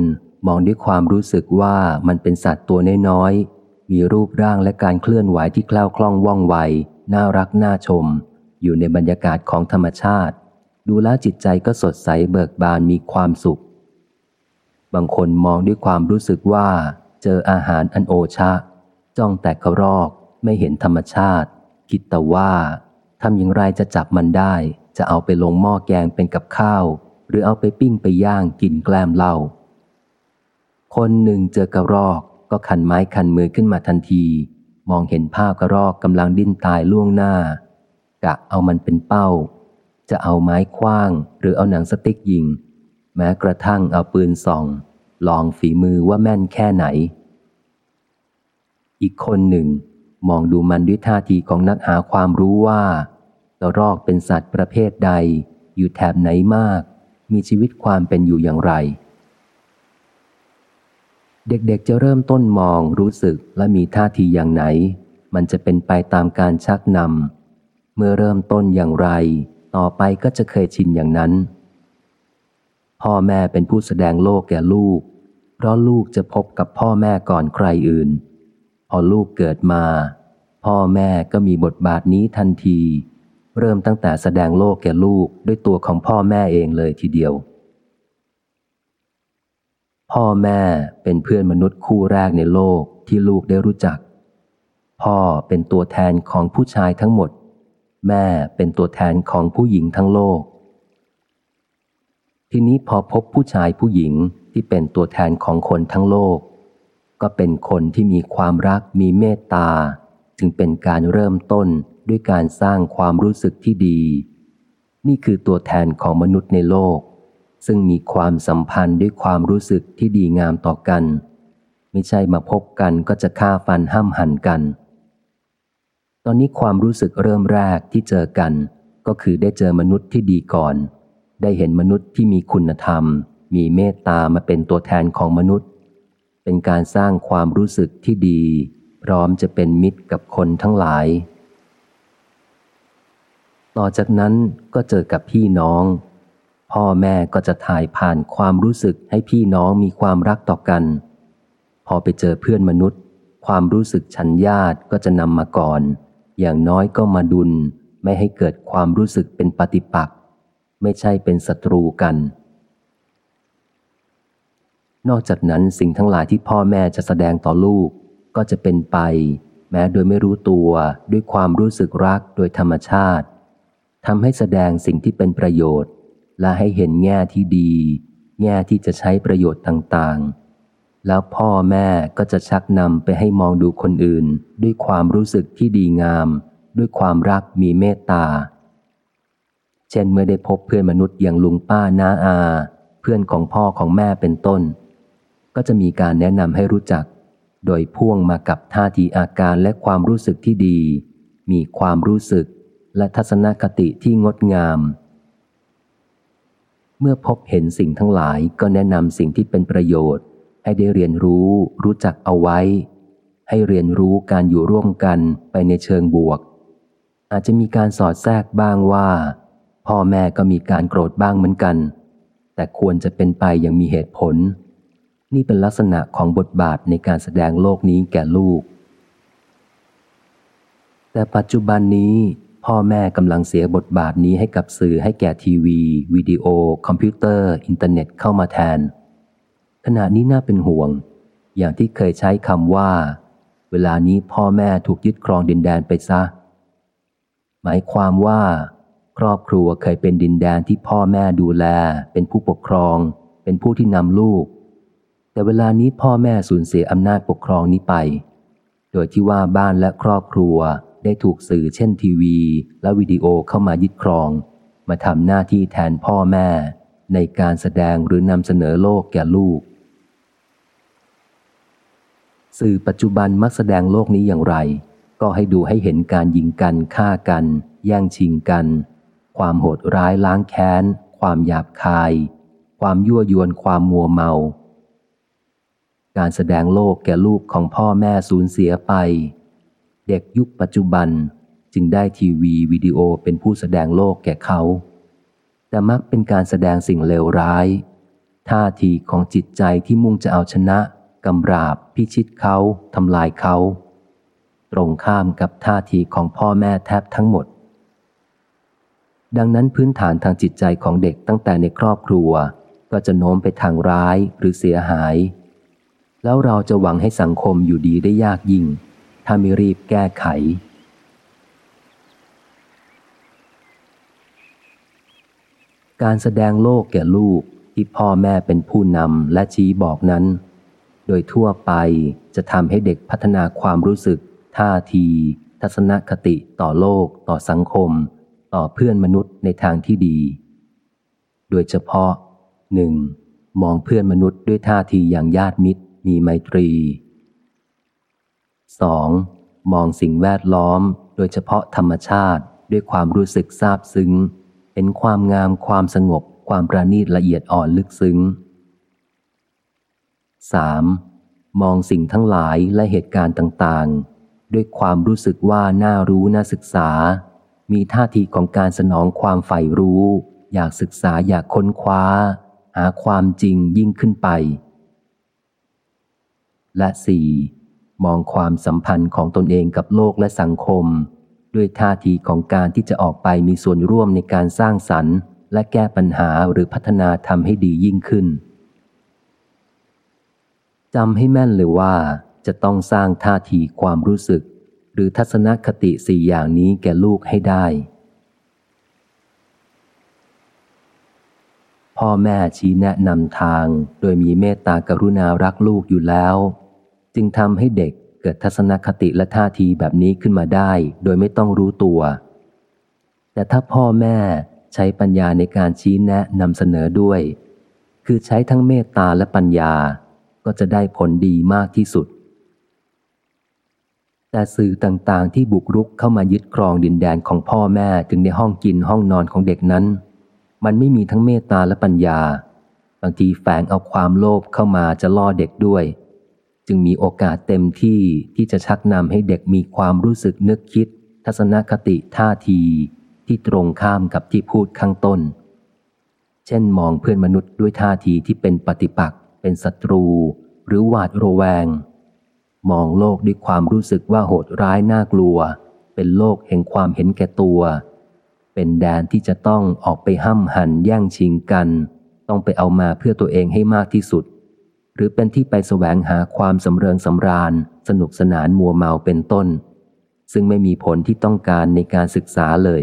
มองด้วยความรู้สึกว่ามันเป็นสัตว์ตัวน้อยๆมีรูปร่างและการเคลื่อนไหวที่คล่าวคล่องว่องไว น่ารักน่าชม อยู่ในบรรยากาศของธรรมชาติ ดูแลจิตใจก็สดใสเบิกบานมีความสุข บางคนมองด้วยความรู้สึกว่า เจออาหารอันโอชะ จ้องแต่กระรอกไม่เห็นธรรมชาติ คิดแต่ว่าทำอย่างไรจะจับมันได้ จะเอาไปลงหม้อแกงเป็นกับข้าว หรือเอาไปปิ้งไปย่างกินแกล้มเหล้าคนหนึ่งเจอกระรอกก็ขันไม้ขันมือขึ้นมาทันที มองเห็นภาพกระรอกกำลังดิ้นตายล่วงหน้า กะเอามันเป็นเป้า จะเอาไม้คว้าง หรือเอาหนังสติ๊กยิง แม้กระทั่งเอาปืนส่อง ลองฝีมือว่าแม่นแค่ไหน อีกคนหนึ่ง มองดูมันด้วยท่าทีของนักหาความรู้ว่ากระรอกเป็นสัตว์ประเภทใด อยู่แถบไหนมาก มีชีวิตความเป็นอยู่อย่างไร เด็กๆจะเริ่มต้นมองรู้สึกและมีท่าทีอย่างไหน มันจะเป็นไปตามการชักนำ เมื่อเริ่มต้นอย่างไร ต่อไปก็จะเคยชินอย่างนั้น พ่อแม่เป็นผู้แสดงโลกแก่ลูก เพราะลูกจะพบกับพ่อแม่ก่อนใครอื่น พอลูกเกิดมา พ่อแม่ก็มีบทบาทนี้ทันที เริ่มตั้งแต่แสดงโลกแก่ลูกด้วยตัวของพ่อแม่เองเลยทีเดียว พ่อแม่เป็นเพื่อนมนุษย์คู่แรกในโลกที่ลูกได้รู้จัก พ่อเป็นตัวแทนของผู้ชายทั้งหมด แม่เป็นตัวแทนของผู้หญิงทั้งโลก ทีนี้พอพบผู้ชายผู้หญิงที่เป็นตัวแทนของคนทั้งโลก ก็เป็นคนที่มีความรักมีเมตตา จึงเป็นการเริ่มต้นด้วยการสร้างความรู้สึกที่ดี นี่คือตัวแทนของมนุษย์ในโลก ซึ่งมีความสัมพันธ์ด้วยความรู้สึกที่ดีงามต่อกันไไม่ใช่มาพบกันก็จะฆ่าฟันห้ามหันกัน ตอนนี้ความรู้สึกเริ่มแรกที่เจอกัน ก็คือได้เจอมนุษย์ที่ดีก่อน ได้เห็นมนุษย์ที่มีคุณธรรม มีเมตตามาเป็นตัวแทนของมนุษย์ เป็นการสร้างความรู้สึกที่ดี พร้อมจะเป็นมิตรกับคนทั้งหลาย ต่อจากนั้นก็เจอกับพี่น้อง พ่อแม่ก็จะถ่ายผ่านความรู้สึกให้พี่น้องมีความรักต่อกัน พอไปเจอเพื่อนมนุษย์ ความรู้สึกชันญาติก็จะนำมาก่อน อย่างน้อยก็มาดุลไม่ให้เกิดความรู้สึกเป็นปฏิปักษ์ไม่ใช่เป็นศัตรูกัน นอกจากนั้นสิ่งทั้งหลายที่พ่อแม่จะแสดงต่อลูกก็จะเป็นไป แม้โดยไม่รู้ตัวด้วยความรู้สึกรักโดยธรรมชาติทำให้แสดงสิ่งที่เป็นประโยชน์ และให้เห็นแง่ที่ดี แง่ที่จะใช้ประโยชน์ต่างๆ แล้วพ่อแม่ก็จะชักนำไปให้มองดูคนอื่น ด้วยความรู้สึกที่ดีงาม ด้วยความรักมีเมตตา เช่นเมื่อได้พบเพื่อนมนุษย์อย่างลุงป้าน้าอา เพื่อนของพ่อของแม่เป็นต้น ก็จะมีการแนะนำให้รู้จัก โดยพ่วงมากับท่าทีอาการและความรู้สึกที่ดี มีความรู้สึกและทัศนคติที่งดงาม เมื่อพบเห็นสิ่งทั้งหลายก็แนะนำสิ่งที่เป็นประโยชน์ ให้ได้เรียนรู้รู้จักเอาไว้ ให้เรียนรู้การอยู่ร่วมกันไปในเชิงบวก อาจจะมีการสอดแทรกบ้างว่า พ่อแม่ก็มีการโกรธบ้างเหมือนกัน แต่ควรจะเป็นไปอย่างมีเหตุผล นี่เป็นลักษณะของบทบาทในการแสดงโลกนี้แก่ลูก แต่ปัจจุบันนี้พ่อแม่กำลังเสียบทบาทนี้ให้กับสื่อให้แก่ทีวี วิดีโอ คอมพิวเตอร์ อินเทอร์เน็ตเข้ามาแทน ขณะนี้น่าเป็นห่วง อย่างที่เคยใช้คำว่า เวลานี้พ่อแม่ถูกยึดครองดินแดนไปซะ หมายความว่า ครอบครัวเคยเป็นดินแดนที่พ่อแม่ดูแล เป็นผู้ปกครอง เป็นผู้ที่นำลูก แต่เวลานี้พ่อแม่สูญเสียอำนาจปกครองนี้ไป โดยที่ว่าบ้านและครอบครัวได้ถูกสื่อเช่นทีวี และวิดีโอเข้ามายึดครอง มาทำหน้าที่แทนพ่อแม่ ในการแสดงหรือนำเสนอโลกแก่ลูก สื่อปัจจุบันมักแสดงโลกนี้อย่างไร ก็ให้ดูให้เห็นการยิงกันฆ่ากัน แย่งชิงกัน ความโหดร้ายล้างแค้น ความหยาบคาย ความยั่วยวนความมัวเมา การแสดงโลกแก่ลูกของพ่อแม่สูญเสียไป เด็กยุคปัจจุบันจึงได้ทีวีวิดีโอเป็นผู้แสดงโลกแก่เขา แต่มักเป็นการแสดงสิ่งเลวร้าย ท่าทีของจิตใจที่มุ่งจะเอาชนะ กำราบ พิชิตเขาทำลายเขา ตรงข้ามกับท่าทีของพ่อแม่แทบทั้งหมด ดังนั้นพื้นฐานทางจิตใจของเด็กตั้งแต่ในครอบครัว ก็จะโน้มไปทางร้ายหรือเสียหาย แล้วเราจะหวังให้สังคมอยู่ดีได้ยากยิ่ง ถ้าไม่รีบแก้ไขการแสดงโลกแก่ลูกที่พ่อแม่เป็นผู้นำและชี้บอกนั้น โดยทั่วไปจะทำให้เด็กพัฒนาความรู้สึก ท่าที ทัศนคติต่อโลก ต่อสังคม ต่อเพื่อนมนุษย์ในทางที่ดี โดยเฉพาะหนึ่งมองเพื่อนมนุษย์ด้วยท่าทีอย่างญาติมิตร มีไมตรี 2. มองสิ่งแวดล้อม โดยเฉพาะธรรมชาติด้วยความรู้สึกซาบซึ้งเห็นความงามความสงบ ความประณีตละเอียดอ่อนลึกซึ้ง 3. มองสิ่งทั้งหลายและเหตุการณ์ต่างๆ ด้วยความรู้สึกว่าน่ารู้น่าศึกษา มีท่าทีของการสนองความใฝ่รู้ อยากศึกษาอยากค้นคว้า หาความจริงยิ่งขึ้นไป และสี่มองความสัมพันธ์ของตนเองกับโลกและสังคม ด้วยท่าทีของการที่จะออกไปมีส่วนร่วมในการสร้างสรรค์ และแก้ปัญหาหรือพัฒนาทำให้ดียิ่งขึ้น จำให้แม่นเลยว่าจะต้องสร้างท่าทีความรู้สึก หรือทัศนคติสี่อย่างนี้แก่ลูกให้ได้ พ่อแม่ชี้แนะนำทางโดยมีเมตตากรุณารักลูกอยู่แล้ว จึงทำให้เด็กเกิดทัศนคติและท่าทีแบบนี้ขึ้นมาได้ โดยไม่ต้องรู้ตัว แต่ถ้าพ่อแม่ใช้ปัญญาในการชี้แนะนำเสนอด้วย คือใช้ทั้งเมตตาและปัญญา ก็จะได้ผลดีมากที่สุด แต่สื่อต่างๆ ที่บุกรุกเข้ามายึดครองดินแดนของพ่อแม่ถึงในห้องกินห้องนอนของเด็กนั้น มันไม่มีทั้งเมตตาและปัญญา บางทีแฝงเอาความโลภเข้ามาจะล่อเด็กด้วย จึงมีโอกาสเต็มที่ที่จะชักนำให้เด็กมีความรู้สึกนึกคิด ทัศนคติท่าทีที่ตรงข้ามกับที่พูดข้างต้น เช่นมองเพื่อนมนุษย์ด้วยท่าทีที่เป็นปฏิปักษ์ เป็นศัตรู หรือหวาดระแวง มองโลกด้วยความรู้สึกว่าโหดร้ายน่ากลัว เป็นโลกแห่งความเห็นแก่ตัว เป็นแดนที่จะต้องออกไปห้ำหันแย่งชิงกัน ต้องไปเอามาเพื่อตัวเองให้มากที่สุด หรือเป็นที่ไปแสวงหาความสำเริงสำราญ สนุกสนานมัวเมาเป็นต้น ซึ่งไม่มีผลที่ต้องการในการศึกษาเลย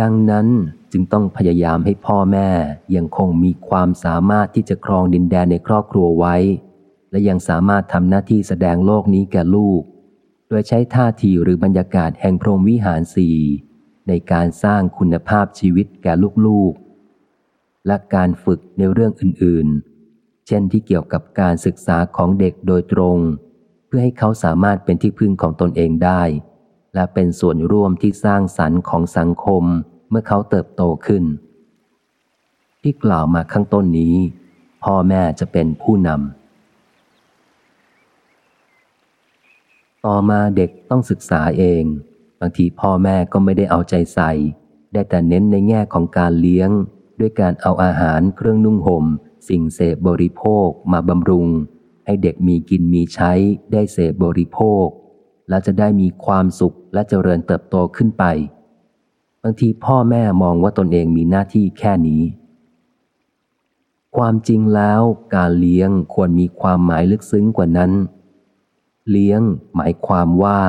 ดังนั้นจึงต้องพยายามให้พ่อแม่ยังคงมีความสามารถที่จะครองดินแดนในครอบครัวไว้ และยังสามารถทำหน้าที่แสดงโลกนี้แก่ลูก โดยใช้ท่าทีหรือบรรยากาศแห่งพรหมวิหารสี่ในการสร้างคุณภาพชีวิตแก่ลูกๆ และการฝึกในเรื่องอื่นๆ เช่นที่เกี่ยวกับการศึกษาของเด็กโดยตรง เพื่อให้เขาสามารถเป็นที่พึ่งของตนเองได้ และเป็นส่วนร่วมที่สร้างสรรค์ของสังคมเมื่อเขาเติบโตขึ้น ที่กล่าวมาข้างต้นนี้ พ่อแม่จะเป็นผู้นำ ต่อมาเด็กต้องศึกษาเอง บางทีพ่อแม่ก็ไม่ได้เอาใจใส่ ได้แต่เน้นในแง่ของการเลี้ยง ด้วยการเอาอาหารเครื่องนุ่งหม่ม สิ่งเสพบริโภคมาบำรุง ให้เด็กมีกินมีใช้ได้เสพบริโภค และจะได้มีความสุขและเจริญเติบโตขึ้นไป บางทีพ่อแม่มองว่าตนเองมีหน้าที่แค่นี้ ความจริงแล้วการเลี้ยงควรมีความหมายลึกซึ้งกว่านั้น เลี้ยงหมายความว่า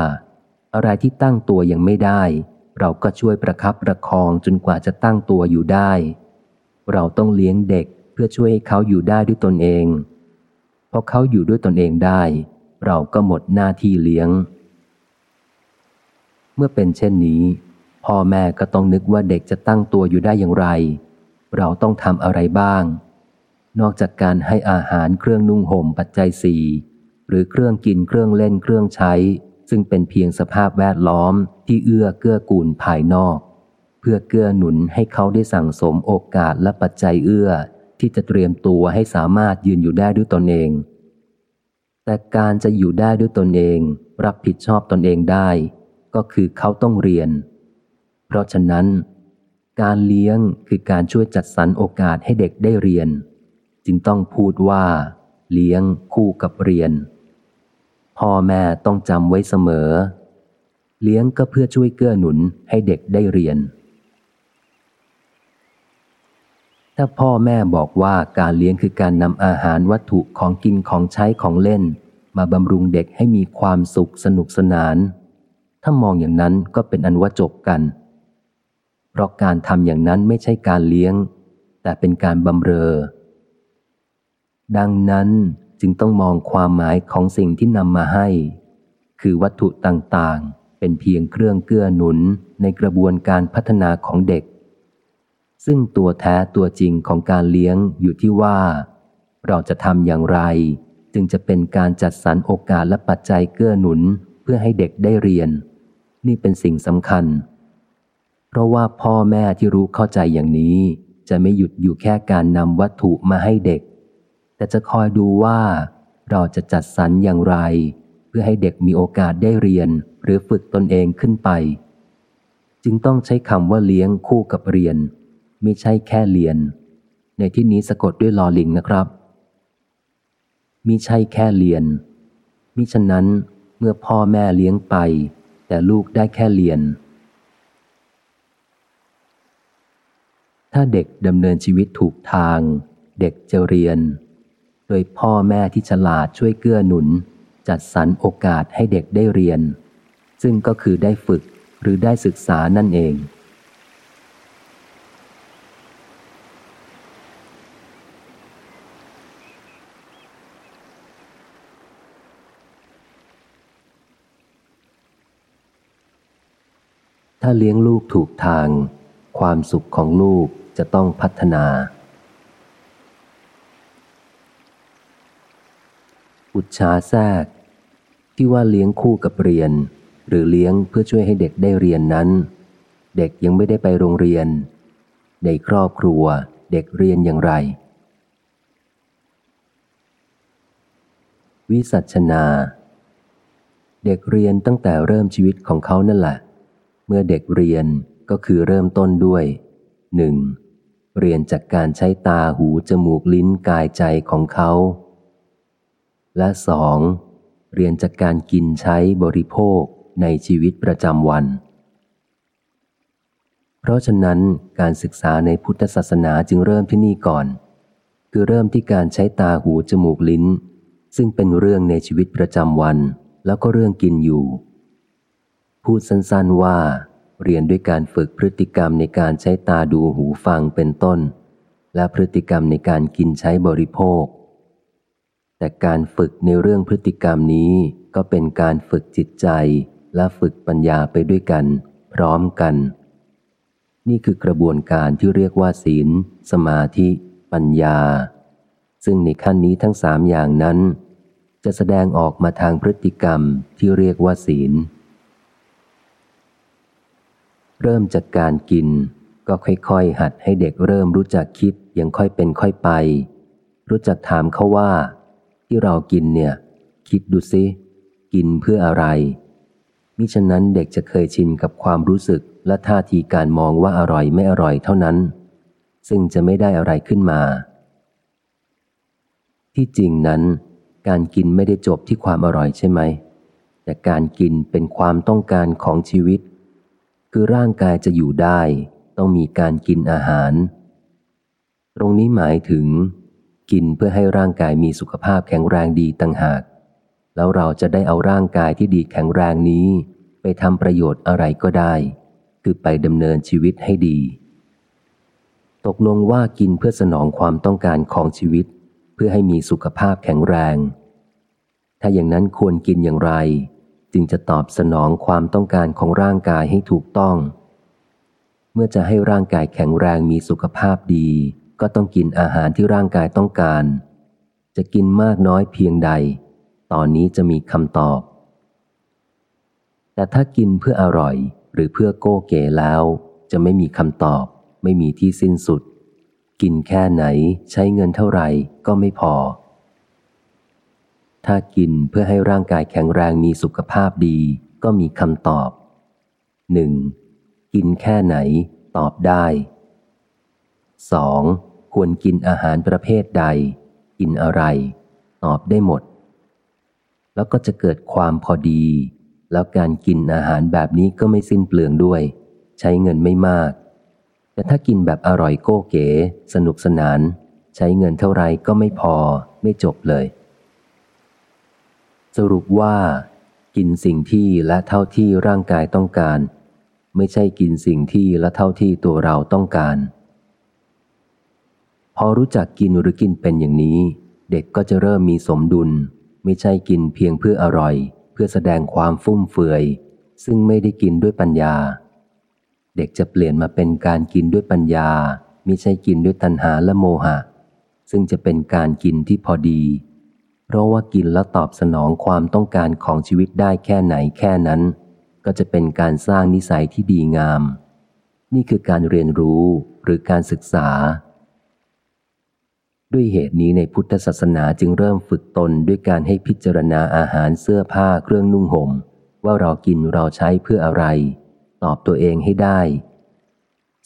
อะไรที่ตั้งตัวยังไม่ได้ เราก็ช่วยประครับประคองจนกว่าจะตั้งตัวอยู่ได้ เราต้องเลี้ยงเด็กเพื่อช่วยให้เขาอยู่ได้ด้วยตนเองพอเขาอยู่ด้วยตนเองได้ เราก็หมดหน้าที่เลี้ยง เมื่อเป็นเช่นนี้ พ่อแม่ก็ต้องนึกว่าเด็กจะตั้งตัวอยู่ได้อย่างไร เราต้องทำอะไรบ้าง นอกจากการให้อาหารเครื่องนุ่งห่มปัจจัยสี่หรือเครื่องกินเครื่องเล่นเครื่องใช้ ซึ่งเป็นเพียงสภาพแวดล้อมที่เอื้อเกื้อกูลภายนอก เพื่อเกื้อหนุนให้เขาได้สั่งสมโอกาสและปัจจัยเอื้อ ที่จะเตรียมตัวให้สามารถยืนอยู่ได้ด้วยตนเอง แต่การจะอยู่ได้ด้วยตนเอง รับผิดชอบตนเองได้ ก็คือเขาต้องเรียน เพราะฉะนั้น การเลี้ยงคือการช่วยจัดสรรโอกาสให้เด็กได้เรียน จึงต้องพูดว่า เลี้ยงคู่กับเรียน พ่อแม่ต้องจำไว้เสมอ เลี้ยงก็เพื่อช่วยเกื้อหนุนให้เด็กได้เรียน ถ้าพ่อแม่บอกว่าการเลี้ยงคือการนำอาหารวัตถุของกินของใช้ของเล่น มาบำรุงเด็กให้มีความสุขสนุกสนาน ถ้ามองอย่างนั้นก็เป็นอันว่าจบกัน เพราะการทำอย่างนั้นไม่ใช่การเลี้ยง แต่เป็นการบำเรอ ดังนั้นจึงต้องมองความหมายของสิ่งที่นำมาให้ คือวัตถุต่างๆ เป็นเพียงเครื่องเกื้อหนุนในกระบวนการพัฒนาของเด็ก ซึ่งตัวแท้ตัวจริงของการเลี้ยงอยู่ที่ว่า เราจะทำอย่างไร จึงจะเป็นการจัดสรรโอกาสและปัจจัยเกื้อหนุนเพื่อให้เด็กได้เรียน นี่เป็นสิ่งสำคัญ เพราะว่าพ่อแม่ที่รู้เข้าใจอย่างนี้ จะไม่หยุดอยู่แค่การนำวัตถุมาให้เด็ก แต่จะคอยดูว่าเราจะจัดสรรอย่างไร เพื่อให้เด็กมีโอกาสได้เรียนหรือฝึกตนเองขึ้นไป จึงต้องใช้คำว่าเลี้ยงคู่กับเรียน ไม่ใช่แค่เรียน ในที่นี้สะกดด้วยลอลิงนะครับมิใช่แค่เรียนมิฉะนั้นเมื่อพ่อแม่เลี้ยงไป แต่ลูกได้แค่เรียน ถ้าเด็กดำเนินชีวิตถูกทาง เด็กจะเรียน โดยพ่อแม่ที่ฉลาดช่วยเกื้อหนุน จัดสรรโอกาสให้เด็กได้เรียน ซึ่งก็คือได้ฝึกหรือได้ศึกษานั่นเอง ถ้าเลี้ยงลูกถูกทาง ความสุขของลูกจะต้องพัฒนา อุชาแทรก ที่ว่าเลี้ยงคู่กับเรียน หรือเลี้ยงเพื่อช่วยให้เด็กได้เรียนนั้น เด็กยังไม่ได้ไปโรงเรียน ในครอบครัวเด็กเรียนอย่างไร วิสัชนา เด็กเรียนตั้งแต่เริ่มชีวิตของเขานั่นแหละ เมื่อเด็กเรียนก็คือเริ่มต้นด้วยหนึ่งเรียนจากการใช้ตาหูจมูกลิ้นกายใจของเขา และสองเรียนจากการกินใช้บริโภคในชีวิตประจำวัน เพราะฉะนั้นการศึกษาในพุทธศาสนาจึงเริ่มที่นี่ก่อน คือเริ่มที่การใช้ตาหูจมูกลิ้น ซึ่งเป็นเรื่องในชีวิตประจำวัน แล้วก็เรื่องกินอยู่ พูดสั้นๆว่า เรียนด้วยการฝึกพฤติกรรมในการใช้ตาดูหูฟังเป็นต้น และพฤติกรรมในการกินใช้บริโภค แต่การฝึกในเรื่องพฤติกรรมนี้ก็เป็นการฝึกจิตใจและฝึกปัญญาไปด้วยกัน พร้อมกัน นี่คือกระบวนการที่เรียกว่าศีล สมาธิ ปัญญา ซึ่งในขั้นนี้ทั้งสามอย่างนั้น จะแสดงออกมาทางพฤติกรรมที่เรียกว่าศีล เริ่มจากการกิน ก็ค่อยๆ หัดให้เด็กเริ่มรู้จักคิดยังค่อยเป็นค่อยไป รู้จักถามเขาว่า ที่เรากินเนี่ย คิดดูซิ กินเพื่ออะไรมิฉะนั้นเด็กจะเคยชินกับความรู้สึกและท่าทีการมองว่าอร่อยไม่อร่อยเท่านั้น ซึ่งจะไม่ได้อะไรขึ้นมา ที่จริงนั้น การกินไม่ได้จบที่ความอร่อยใช่ไหม แต่การกินเป็นความต้องการของชีวิต คือร่างกายจะอยู่ได้ ต้องมีการกินอาหาร ตรงนี้หมายถึง กินเพื่อให้ร่างกายมีสุขภาพแข็งแรงดีต่างหาก แล้วเราจะได้เอาร่างกายที่ดีแข็งแรงนี้ ไปทำประโยชน์อะไรก็ได้ คือไปดำเนินชีวิตให้ดี ตกลงว่ากินเพื่อสนองความต้องการของชีวิต เพื่อให้มีสุขภาพแข็งแรง ถ้าอย่างนั้นควรกินอย่างไร จึงจะตอบสนองความต้องการของร่างกายให้ถูกต้อง เมื่อจะให้ร่างกายแข็งแรงมีสุขภาพดี ก็ต้องกินอาหารที่ร่างกายต้องการ จะกินมากน้อยเพียงใด ตอนนี้จะมีคำตอบ แต่ถ้ากินเพื่ออร่อยหรือเพื่อโก้เก๋แล้ว จะไม่มีคำตอบ ไม่มีที่สิ้นสุด กินแค่ไหนใช้เงินเท่าไหร่ก็ไม่พอ ถ้ากินเพื่อให้ร่างกายแข็งแรงมีสุขภาพดี ก็มีคำตอบหนึ่งกินแค่ไหน ตอบได้สองควรกินอาหารประเภทใด กินอะไร ตอบได้หมด แล้วก็จะเกิดความพอดี แล้วการกินอาหารแบบนี้ก็ไม่สิ้นเปลืองด้วย ใช้เงินไม่มาก แต่ถ้ากินแบบอร่อยโก้เก๋ สนุกสนาน ใช้เงินเท่าไรก็ไม่พอ ไม่จบเลย สรุปว่า กินสิ่งที่และเท่าที่ร่างกายต้องการ ไม่ใช่กินสิ่งที่และเท่าที่ตัวเราต้องการ พอรู้จักกินหรือกินเป็นอย่างนี้ เด็กก็จะเริ่มมีสมดุล ไม่ใช่กินเพียงเพื่ออร่อย เพื่อแสดงความฟุ่มเฟือย ซึ่งไม่ได้กินด้วยปัญญา เด็กจะเปลี่ยนมาเป็นการกินด้วยปัญญา ไม่ใช่กินด้วยตัณหาและโมหะ ซึ่งจะเป็นการกินที่พอดี เพราะว่ากินแล้วตอบสนองความต้องการของชีวิตได้แค่ไหนแค่นั้น ก็จะเป็นการสร้างนิสัยที่ดีงาม นี่คือการเรียนรู้หรือการศึกษา ด้วยเหตุนี้ในพุทธศาสนาจึงเริ่มฝึกตนด้วยการให้พิจารณาอาหารเสื้อผ้าเครื่องนุ่งหม่ม ว่าเรากินเราใช้เพื่ออะไร ตอบตัวเองให้ได้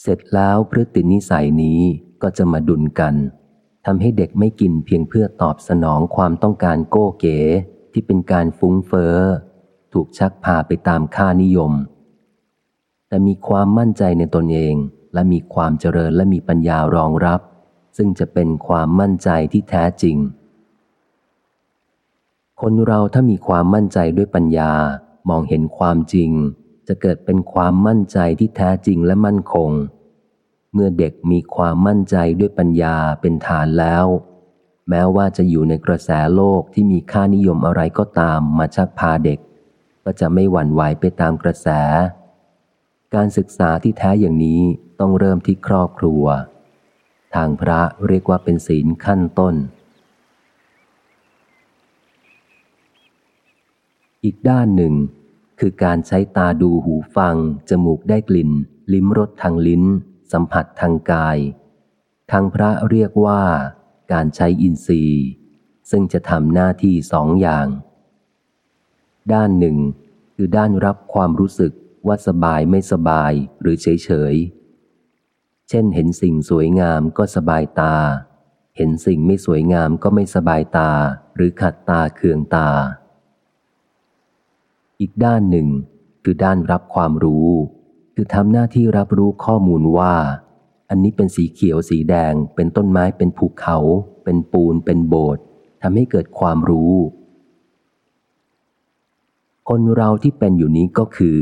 เสร็จแล้วพฤตินิสัยนี้ก็จะมาดุลกันำให้เด็กไม่กินเพียงเพื่อตอบสนองความต้องการโก้เก๋ ที่เป็นการฟุ้งเฟอ้อ ถูกชักพาไปตามค่านิยม แต่มีความมั่นใจในตนเอง และมีความเจริญและมีปัญญารองรับ ซึ่งจะเป็นความมั่นใจที่แท้จริง คนเราถ้ามีความมั่นใจด้วยปัญญามองเห็นความจริง จะเกิดเป็นความมั่นใจที่แท้จริงและมั่นคง เมื่อเด็กมีความมั่นใจด้วยปัญญาเป็นฐานแล้ว แม้ว่าจะอยู่ในกระแสโลกที่มีค่านิยมอะไรก็ตามมาชักพาเด็ก ก็จะไม่หวั่นไหวไปตามกระแส การศึกษาที่แท้อย่างนี้ต้องเริ่มที่ครอบครัว ทางพระเรียกว่าเป็นศีลขั้นต้น อีกด้านหนึ่ง คือการใช้ตาดูหูฟัง จมูกได้กลิ่น ลิ้มรสทางลิ้น สัมผัสทางกาย ทางพระเรียกว่าการใช้อินทรีย์ ซึ่งจะทำหน้าที่สองอย่าง ด้านหนึ่ง คือด้านรับความรู้สึกว่าสบายไม่สบายหรือเฉยเฉยเช่นเห็นสิ่งสวยงามก็สบายตา เห็นสิ่งไม่สวยงามก็ไม่สบายตาหรือขัดตาเคืองตา อีกด้านหนึ่ง คือด้านรับความรู้ คือทำหน้าที่รับรู้ข้อมูลว่า อันนี้เป็นสีเขียวสีแดง เป็นต้นไม้เป็นภูเขา เป็นปูน เป็นโบสถ์ทำให้เกิดความรู้ คนเราที่เป็นอยู่นี้ก็คือ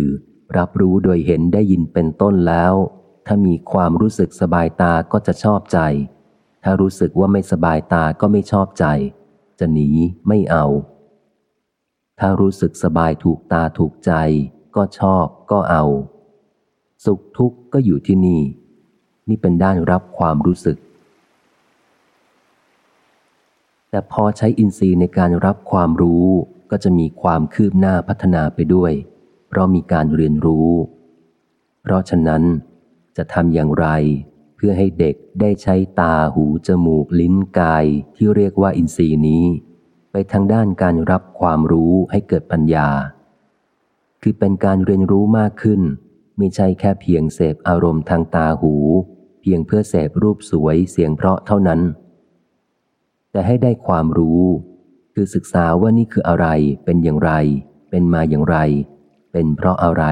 รับรู้โดยเห็นได้ยินเป็นต้นแล้ว ถ้ามีความรู้สึกสบายตาก็จะชอบใจ ถ้ารู้สึกว่าไม่สบายตาก็ไม่ชอบใจ จะหนีไม่เอา ถ้ารู้สึกสบายถูกตาถูกใจ ก็ชอบก็เอา สุขทุกข์ก็อยู่ที่นี่ นี่เป็นด้านรับความรู้สึก แต่พอใช้อินทรีย์ในการรับความรู้ก็จะมีความคืบหน้าพัฒนาไปด้วย เพราะมีการเรียนรู้ เพราะฉะนั้นจะทำอย่างไรเพื่อให้เด็กได้ใช้ตาหูจมูกลิ้นกายที่เรียกว่าอินทรีย์นี้ ไปทางด้านการรับความรู้ให้เกิดปัญญา คือเป็นการเรียนรู้มากขึ้น ไม่ใช่แค่เพียงเสพอารมณ์ทางตาหู เพียงเพื่อเสพรูปสวยเสียงเพราะเท่านั้น แต่ให้ได้ความรู้ คือศึกษาว่านี่คืออะไร เป็นอย่างไร เป็นมาอย่างไร เป็นเพราะอะไร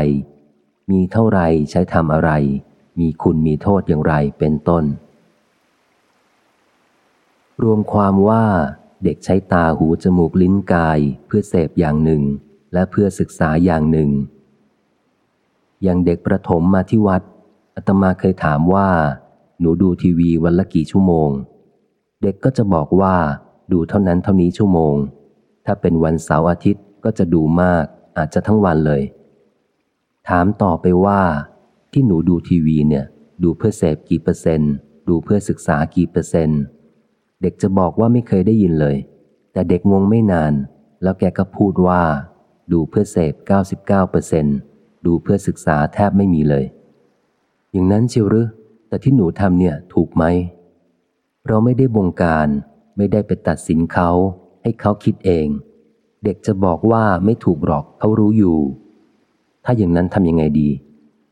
มีเท่าไรใช้ทำอะไร มีคุณมีโทษอย่างไรเป็นต้น รวมความว่าเด็กใช้ตาหูจมูกลิ้นกายเพื่อเสพอย่างหนึ่ง และเพื่อศึกษาอย่างหนึ่ง อย่างเด็กประถมมาที่วัดอาตมาเคยถามว่า หนูดูทีวีวันละกี่ชั่วโมง เด็กก็จะบอกว่าดูเท่านั้นเท่านี้ชั่วโมง ถ้าเป็นวันเสาร์อาทิตย์ก็จะดูมาก อาจจะทั้งวันเลย ถามต่อไปว่า ที่หนูดูทีวีเนี่ย ดูเพื่อเสพกี่เปอร์เซ็นต์ ดูเพื่อศึกษากี่เปอร์เซ็นต์ เด็กจะบอกว่าไม่เคยได้ยินเลย แต่เด็กงงไม่นาน แล้วแกก็พูดว่า ดูเพื่อเสพ99เปอร์เซ็นต์ ดูเพื่อศึกษาแทบไม่มีเลย อย่างนั้นเชียวหรือแต่ที่หนูทำเนี่ยถูกไหม เราไม่ได้บงการไม่ได้ไปตัดสินเขา ให้เขาคิดเอง เด็กจะบอกว่าไม่ถูกหรอกเขารู้อยู่ ถ้าอย่างนั้นทำยังไงดี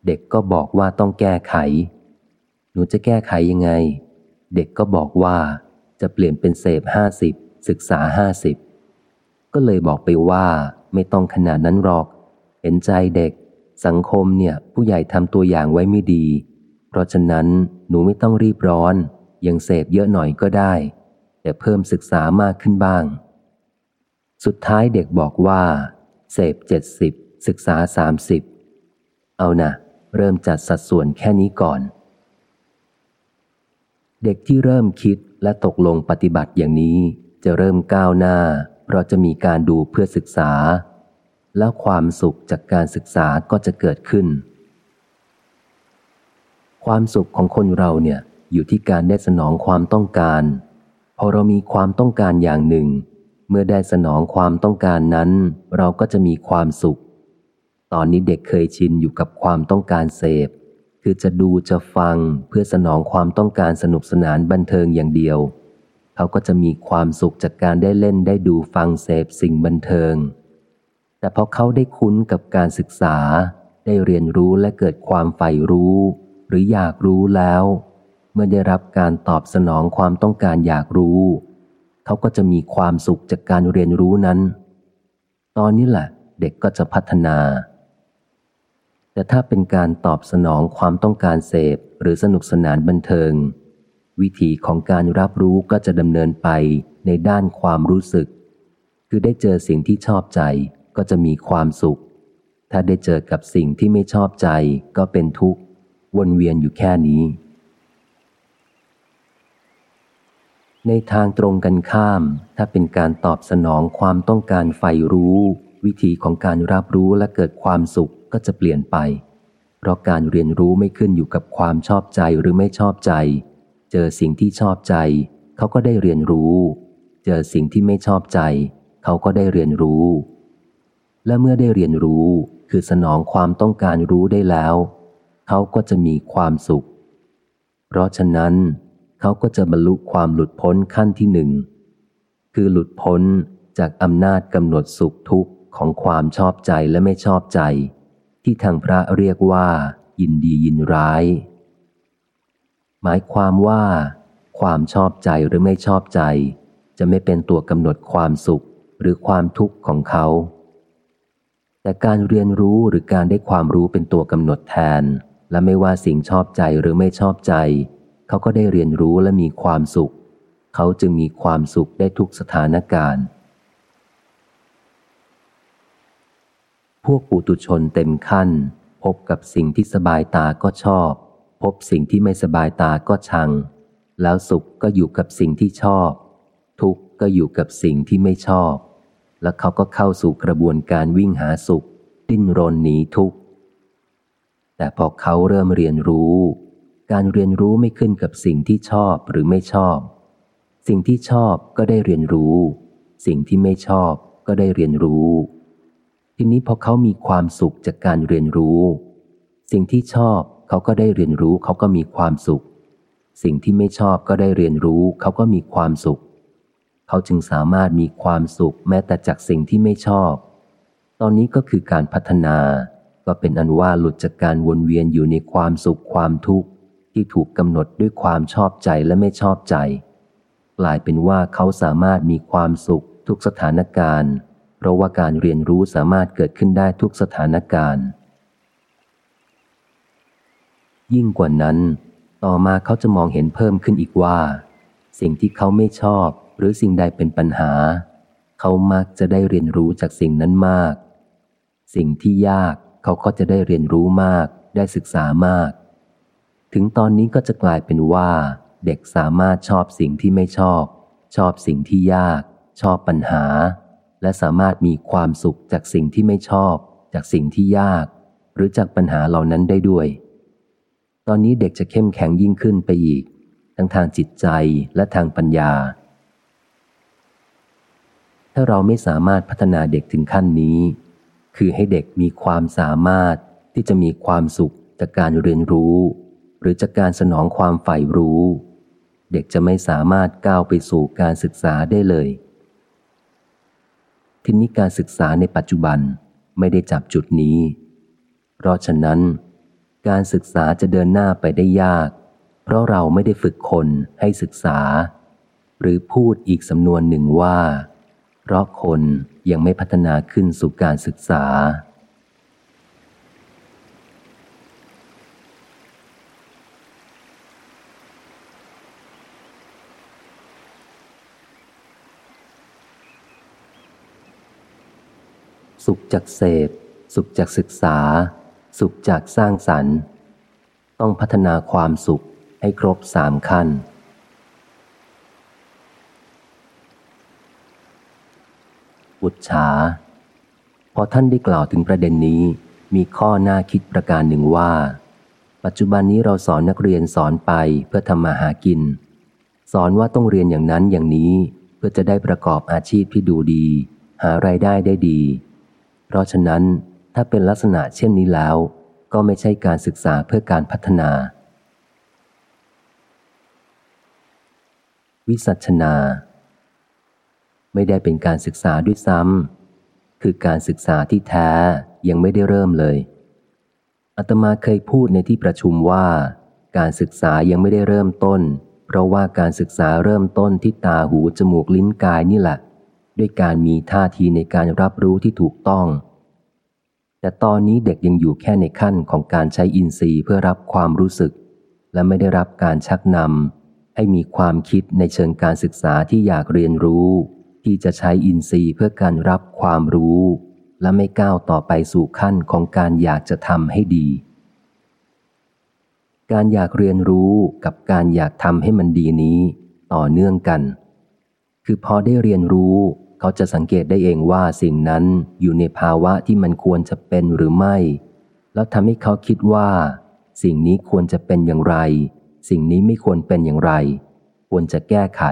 เด็กก็บอกว่าต้องแก้ไข หนูจะแก้ไขยังไง เด็กก็บอกว่าจะเปลี่ยนเป็นเสพห้าสิบศึกษาห้าสิบก็เลยบอกไปว่าไม่ต้องขนาดนั้นหรอก เห็นใจเด็ก สังคมเนี่ยผู้ใหญ่ทำตัวอย่างไว้ไม่ดี เพราะฉะนั้นหนูไม่ต้องรีบร้อน ยังเสพเยอะหน่อยก็ได้ แต่เพิ่มศึกษามากขึ้นบ้าง สุดท้ายเด็กบอกว่า เสพเจ็ดสิบศึกษาสามสิบเอานะเริ่มจัดสัดส่วนแค่นี้ก่อน เด็กที่เริ่มคิดและตกลงปฏิบัติอย่างนี้จะเริ่มก้าวหน้า เพราะจะมีการดูเพื่อศึกษา แล้วความสุขจากการศึกษาก็จะเกิดขึ้น ความสุขของคนเราเนี่ยอยู่ที่การได้สนองความต้องการ พอเรามีความต้องการอย่างหนึ่ง เมื่อได้สนองความต้องการนั้น เราก็จะมีความสุข ตอนนี้เด็กเคยชินอยู่กับความต้องการเสพ คือจะดูจะฟังเพื่อสนองความต้องการสนุกสนานบันเทิงอย่างเดียว เขาก็จะมีความสุขจากการได้เล่นได้ดูฟังเสพสิ่งบันเทิง แต่พอเขาได้คุ้นกับการศึกษา ได้เรียนรู้และเกิดความใฝ่รู้ หรืออยากรู้แล้ว เมื่อได้รับการตอบสนองความต้องการอยากรู้ เขาก็จะมีความสุขจากการเรียนรู้นั้น ตอนนี้แหละเด็กก็จะพัฒนา แต่ถ้าเป็นการตอบสนองความต้องการเสพหรือสนุกสนานบันเทิง วิธีของการรับรู้ก็จะดำเนินไปในด้านความรู้สึก คือได้เจอสิ่งที่ชอบใจ ก็จะมีความสุข ถ้าได้เจอกับสิ่งที่ไม่ชอบใจก็เป็นทุกข์ วนเวียนอยู่แค่นี้ ในทางตรงกันข้าม ถ้าเป็นการตอบสนองความต้องการใฝ่รู้ วิธีของการรับรู้และเกิดความสุขก็จะเปลี่ยนไป เพราะการเรียนรู้ไม่ขึ้นอยู่กับความชอบใจหรือไม่ชอบใจ เจอสิ่งที่ชอบใจ เขาก็ได้เรียนรู้ เจอสิ่งที่ไม่ชอบใจ เขาก็ได้เรียนรู้ และเมื่อได้เรียนรู้ คือสนองความต้องการรู้ได้แล้ว เขาก็จะมีความสุข เพราะฉะนั้น เขาก็จะบรรลุความหลุดพ้นขั้นที่หนึ่ง คือหลุดพ้นจากอำนาจกำหนดสุขทุกข์ของความชอบใจและไม่ชอบใจ ที่ทางพระเรียกว่า ยินดียินร้าย หมายความว่า ความชอบใจหรือไม่ชอบใจ จะไม่เป็นตัวกำหนดความสุขหรือความทุกข์ของเขา แต่การเรียนรู้หรือการได้ความรู้เป็นตัวกำหนดแทน และไม่ว่าสิ่งชอบใจหรือไม่ชอบใจ เขาก็ได้เรียนรู้และมีความสุข เขาจึงมีความสุขได้ทุกสถานการณ์ พวกปุตุชนเต็มขั้น พบกับสิ่งที่สบายตาก็ชอบ พบสิ่งที่ไม่สบายตาก็ชัง แล้วสุขก็อยู่กับสิ่งที่ชอบ ทุกข์ก็อยู่กับสิ่งที่ไม่ชอบ แล้วเขาก็เข้าสู่กระบวนการวิ่งหาสุข ดิ้นรนหนีทุกข์ แต่พอเขาเริ่มเรียนรู้ การเรียนรู้ไม่ขึ้นกับสิ่งที่ชอบหรือไม่ชอบ สิ่งที่ชอบก็ได้เรียนรู้ สิ่งที่ไม่ชอบก็ได้เรียนรู้ ทีนี้พอเขามีความสุขจากการเรียนรู้ สิ่งที่ชอบเขาก็ได้เรียนรู้เขาก็มีความสุข สิ่งที่ไม่ชอบก็ได้เรียนรู้เขาก็มีความสุข เขาจึงสามารถมีความสุขแม้แต่จากสิ่งที่ไม่ชอบ ตอนนี้ก็คือการพัฒนา ก็เป็นอันว่าหลุดจากการวนเวียนอยู่ในความสุขความทุกข์ที่ถูกกำหนดด้วยความชอบใจและไม่ชอบใจ กลายเป็นว่าเขาสามารถมีความสุขทุกสถานการณ์ เพราะว่าการเรียนรู้สามารถเกิดขึ้นได้ทุกสถานการณ์ ยิ่งกว่านั้น ต่อมาเขาจะมองเห็นเพิ่มขึ้นอีกว่า สิ่งที่เขาไม่ชอบ รือสิ่งใดเป็นปัญหา เขามักจะได้เรียนรู้จากสิ่งนั้นมาก สิ่งที่ยากเขาก็จะได้เรียนรู้มาก ได้ศึกษามาก ถึงตอนนี้ก็จะกลายเป็นว่า เด็กสามารถชอบสิ่งที่ไม่ชอบ ชอบสิ่งที่ยาก ชอบปัญหา และสามารถมีความสุขจากสิ่งที่ไม่ชอบ จากสิ่งที่ยาก หรือจากปัญหาเหล่านั้นได้ด้วย ตอนนี้เด็กจะเข้มแข็งยิ่งขึ้นไปอีก ทั้งทางจิตใจและทางปัญญา ถ้าเราไม่สามารถพัฒนาเด็กถึงขั้นนี้ คือให้เด็กมีความสามารถที่จะมีความสุขจากการเรียนรู้ หรือจากการสนองความใฝ่รู้ เด็กจะไม่สามารถก้าวไปสู่การศึกษาได้เลย ทีนี้การศึกษาในปัจจุบันไม่ได้จับจุดนี้ เพราะฉะนั้น การศึกษาจะเดินหน้าไปได้ยาก เพราะเราไม่ได้ฝึกคนให้ศึกษา หรือพูดอีกสำนวนหนึ่งว่า เพราะคนยังไม่พัฒนาขึ้นสู่การศึกษา สุขจากเสพ สุขจากศึกษา สุขจากสร้างสรรค์ ต้องพัฒนาความสุขให้ครบสามขั้น อุจฉา พอท่านได้กล่าวถึงประเด็นนี้ มีข้อน่าคิดประการหนึ่งว่า ปัจจุบันนี้เราสอนนักเรียนสอนไปเพื่อทำมาหากิน สอนว่าต้องเรียนอย่างนั้นอย่างนี้ เพื่อจะได้ประกอบอาชีพที่ดูดี หาไรายได้ได้ดี เพราะฉะนั้นถ้าเป็นลักษณะเช่นนี้แล้ว ก็ไม่ใช่การศึกษาเพื่อการพัฒนา วิสัชนา ไม่ได้เป็นการศึกษาด้วยซ้ำคือการศึกษาที่แท้ยังไม่ได้เริ่มเลยอาตมาเคยพูดในที่ประชุมว่า การศึกษายังไม่ได้เริ่มต้น เพราะว่าการศึกษาเริ่มต้นที่ตาหูจมูกลิ้นกายนี่แหละ ด้วยการมีท่าทีในการรับรู้ที่ถูกต้อง แต่ตอนนี้เด็กยังอยู่แค่ในขั้นของการใช้อินทรีย์เพื่อรับความรู้สึก และไม่ได้รับการชักนำให้มีความคิดในเชิงการศึกษาที่อยากเรียนรู้ ที่จะใช้อินทรีย์เพื่อการรับความรู้ และไม่ก้าวต่อไปสู่ขั้นของการอยากจะทำให้ดี การอยากเรียนรู้กับการอยากทำให้มันดีนี้ ต่อเนื่องกัน คือพอได้เรียนรู้เขาจะสังเกตได้เองว่าสิ่งนั้นอยู่ในภาวะที่มันควรจะเป็นหรือไม่ แล้วทำให้เขาคิดว่า สิ่งนี้ควรจะเป็นอย่างไร สิ่งนี้ไม่ควรเป็นอย่างไร ควรจะแก้ไข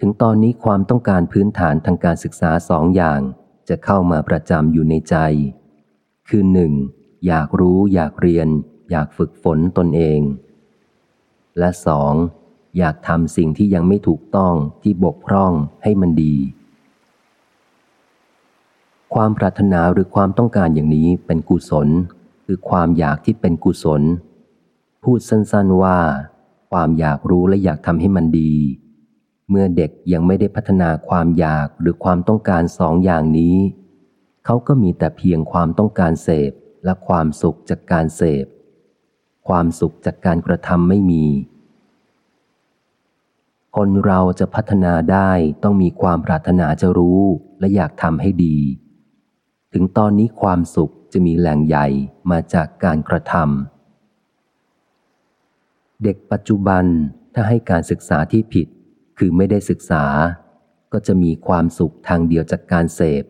ถึงตอนนี้ความต้องการพื้นฐานทางการศึกษาสองอย่าง จะเข้ามาประจำอยู่ในใจ คือหนึ่งอยากรู้อยากเรียน อยากฝึกฝนตนเอง และสองอยากทำสิ่งที่ยังไม่ถูกต้องที่บกพร่องให้มันดี ความปรารถนาหรือความต้องการอย่างนี้เป็นกุศล คือความอยากที่เป็นกุศล พูดสั้นๆว่า ความอยากรู้และอยากทำให้มันดี เมื่อเด็กยังไม่ได้พัฒนาความอยากหรือความต้องการสองอย่างนี้ เขาก็มีแต่เพียงความต้องการเสพและความสุขจากการเสพ ความสุขจากการกระทำไม่มี คนเราจะพัฒนาได้ต้องมีความปรารถนาจะรู้และอยากทำให้ดี ถึงตอนนี้ความสุขจะมีแหล่งใหญ่มาจากการกระทำเด็กปัจจุบันถ้าให้การศึกษาที่ผิด คือไม่ได้ศึกษา ก็จะมีความสุขทางเดียวจากการเสพ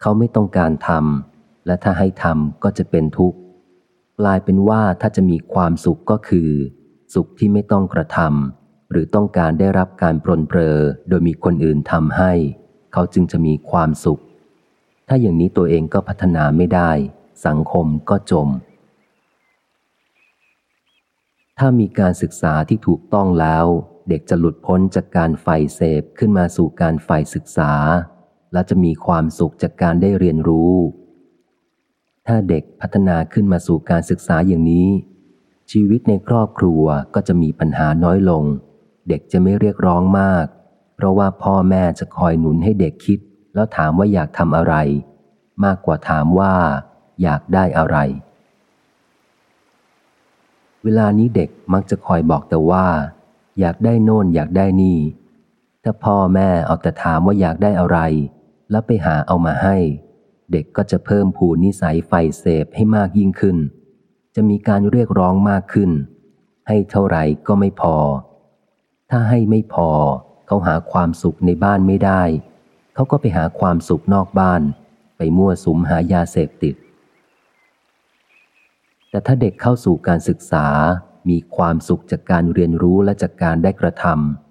เขาไม่ต้องการทำและถ้าให้ทำก็จะเป็นทุกข์กลายเป็นว่าถ้าจะมีความสุขก็คือ สุขที่ไม่ต้องกระทำหรือต้องการได้รับการปรนเปรอโดยมีคนอื่นทำให้ เขาจึงจะมีความสุข ถ้าอย่างนี้ตัวเองก็พัฒนาไม่ได้ สังคมก็จม ถ้ามีการศึกษาที่ถูกต้องแล้ว เด็กจะหลุดพ้นจากการใฝ่เสพขึ้นมาสู่การใฝ่ศึกษา และจะมีความสุขจากการได้เรียนรู้ ถ้าเด็กพัฒนาขึ้นมาสู่การศึกษาอย่างนี้ ชีวิตในครอบครัวก็จะมีปัญหาน้อยลง เด็กจะไม่เรียกร้องมาก เพราะว่าพ่อแม่จะคอยหนุนให้เด็กคิด แล้วถามว่าอยากทำอะไร มากกว่าถามว่า อยากได้อะไรเวลานี้เด็กมักจะคอยบอกแต่ว่า อยากได้โน่นอยากได้นี่ ถ้าพ่อแม่เอาแต่ถามว่าอยากได้อะไร แล้วไปหาเอามาให้ เด็กก็จะเพิ่มผูนิสัยไฟเสพให้มากยิ่งขึ้น จะมีการเรียกร้องมากขึ้น ให้เท่าไหร่ก็ไม่พอ ถ้าให้ไม่พอ เขาหาความสุขในบ้านไม่ได้ เขาก็ไปหาความสุขนอกบ้าน ไปมั่วสุมหายาเสพติด แต่ถ้าเด็กเข้าสู่การศึกษา มีความสุขจากการเรียนรู้และจากการได้กระท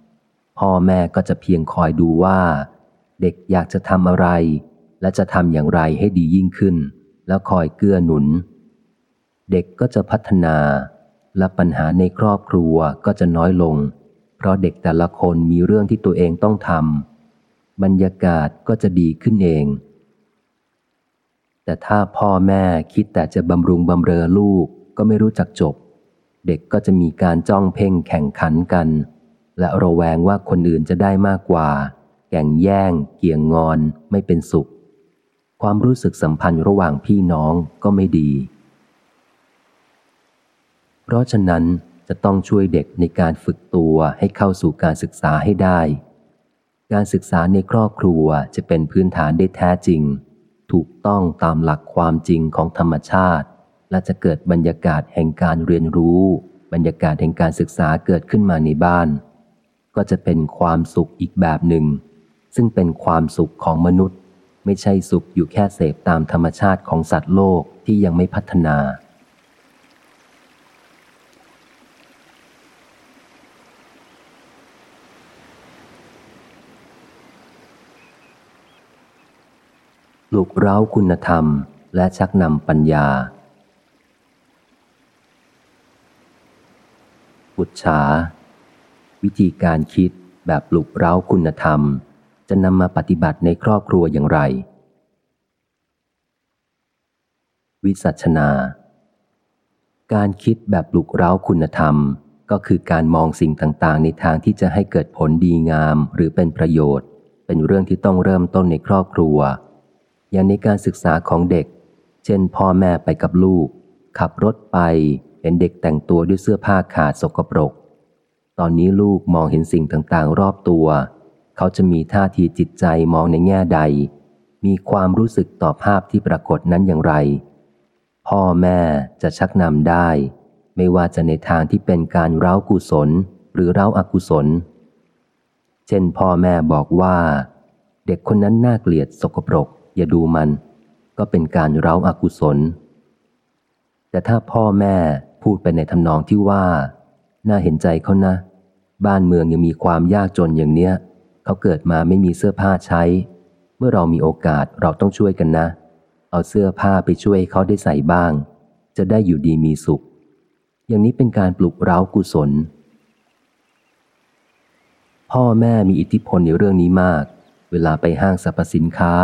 ำพ่อแม่ก็จะเพียงคอยดูว่า เด็กอยากจะทำอะไร และจะทำอย่างไรให้ดียิ่งขึ้น แล้วคอยเกื้อหนุน เด็กก็จะพัฒนา และปัญหาในครอบครัวก็จะน้อยลง เพราะเด็กแต่ละคนมีเรื่องที่ตัวเองต้องทำบรรยากาศก็จะดีขึ้นเองแต่ถ้าพ่อแม่คิดแต่จะบำรุงบำเรอลูกก็ไม่รู้จักจบ เด็กก็จะมีการจ้องเพ่งแข่งขันกัน และระแวงว่าคนอื่นจะได้มากกว่า แก่งแย่ง เกี่ยงงอนไม่เป็นสุข ความรู้สึกสัมพันธ์ระหว่างพี่น้องก็ไม่ดี เพราะฉะนั้นจะต้องช่วยเด็กในการฝึกตัวให้เข้าสู่การศึกษาให้ได้ การศึกษาในครอบครัวจะเป็นพื้นฐานได้แท้จริง ถูกต้องตามหลักความจริงของธรรมชาติ และจะเกิดบรรยากาศแห่งการเรียนรู้ บรรยากาศแห่งการศึกษาเกิดขึ้นมาในบ้าน ก็จะเป็นความสุขอีกแบบหนึ่ง ซึ่งเป็นความสุขของมนุษย์ ไม่ใช่สุขอยู่แค่เสพตามธรรมชาติของสัตว์โลกที่ยังไม่พัฒนาปลุกเร้าคุณธรรมและชักนำปัญญา ปุจฉา วิธีการคิดแบบปลุกเร้าคุณธรรม จะนำมาปฏิบัติในครอบครัวอย่างไร วิสัชนา การคิดแบบปลุกเร้าคุณธรรม ก็คือการมองสิ่งต่างๆ ในทางที่จะให้เกิดผลดีงามหรือเป็นประโยชน์ เป็นเรื่องที่ต้องเริ่มต้นในครอบครัว อย่างในการศึกษาของเด็ก เช่นพ่อแม่ไปกับลูก ขับรถไป เห็นเด็กแต่งตัวด้วยเสื้อผ้าขาดสกปรก ตอนนี้ลูกมองเห็นสิ่งต่างๆ รอบตัว เขาจะมีท่าทีจิตใจมองในแง่ใด มีความรู้สึกต่อภาพที่ปรากฏนั้นอย่างไร พ่อแม่จะชักนำได้ ไม่ว่าจะในทางที่เป็นการเร้ากุศลหรือเร้าอากุศล เช่นพ่อแม่บอกว่า เด็กคนนั้นน่าเกลียดสกปรก อย่าดูมัน ก็เป็นการเร้าอากุศลแต่ถ้าพ่อแม่ พูดไปในทำนองที่ว่า น่าเห็นใจเขานะ บ้านเมืองยังมีความยากจนอย่างเนี้ย เขาเกิดมาไม่มีเสื้อผ้าใช้ เมื่อเรามีโอกาสเราต้องช่วยกันนะ เอาเสื้อผ้าไปช่วยเขาได้ใส่บ้าง จะได้อยู่ดีมีสุข อย่างนี้เป็นการปลุกเร้ากุศล พ่อแม่มีอิทธิพลในเรื่องนี้มาก เวลาไปห้างสรรพสินค้า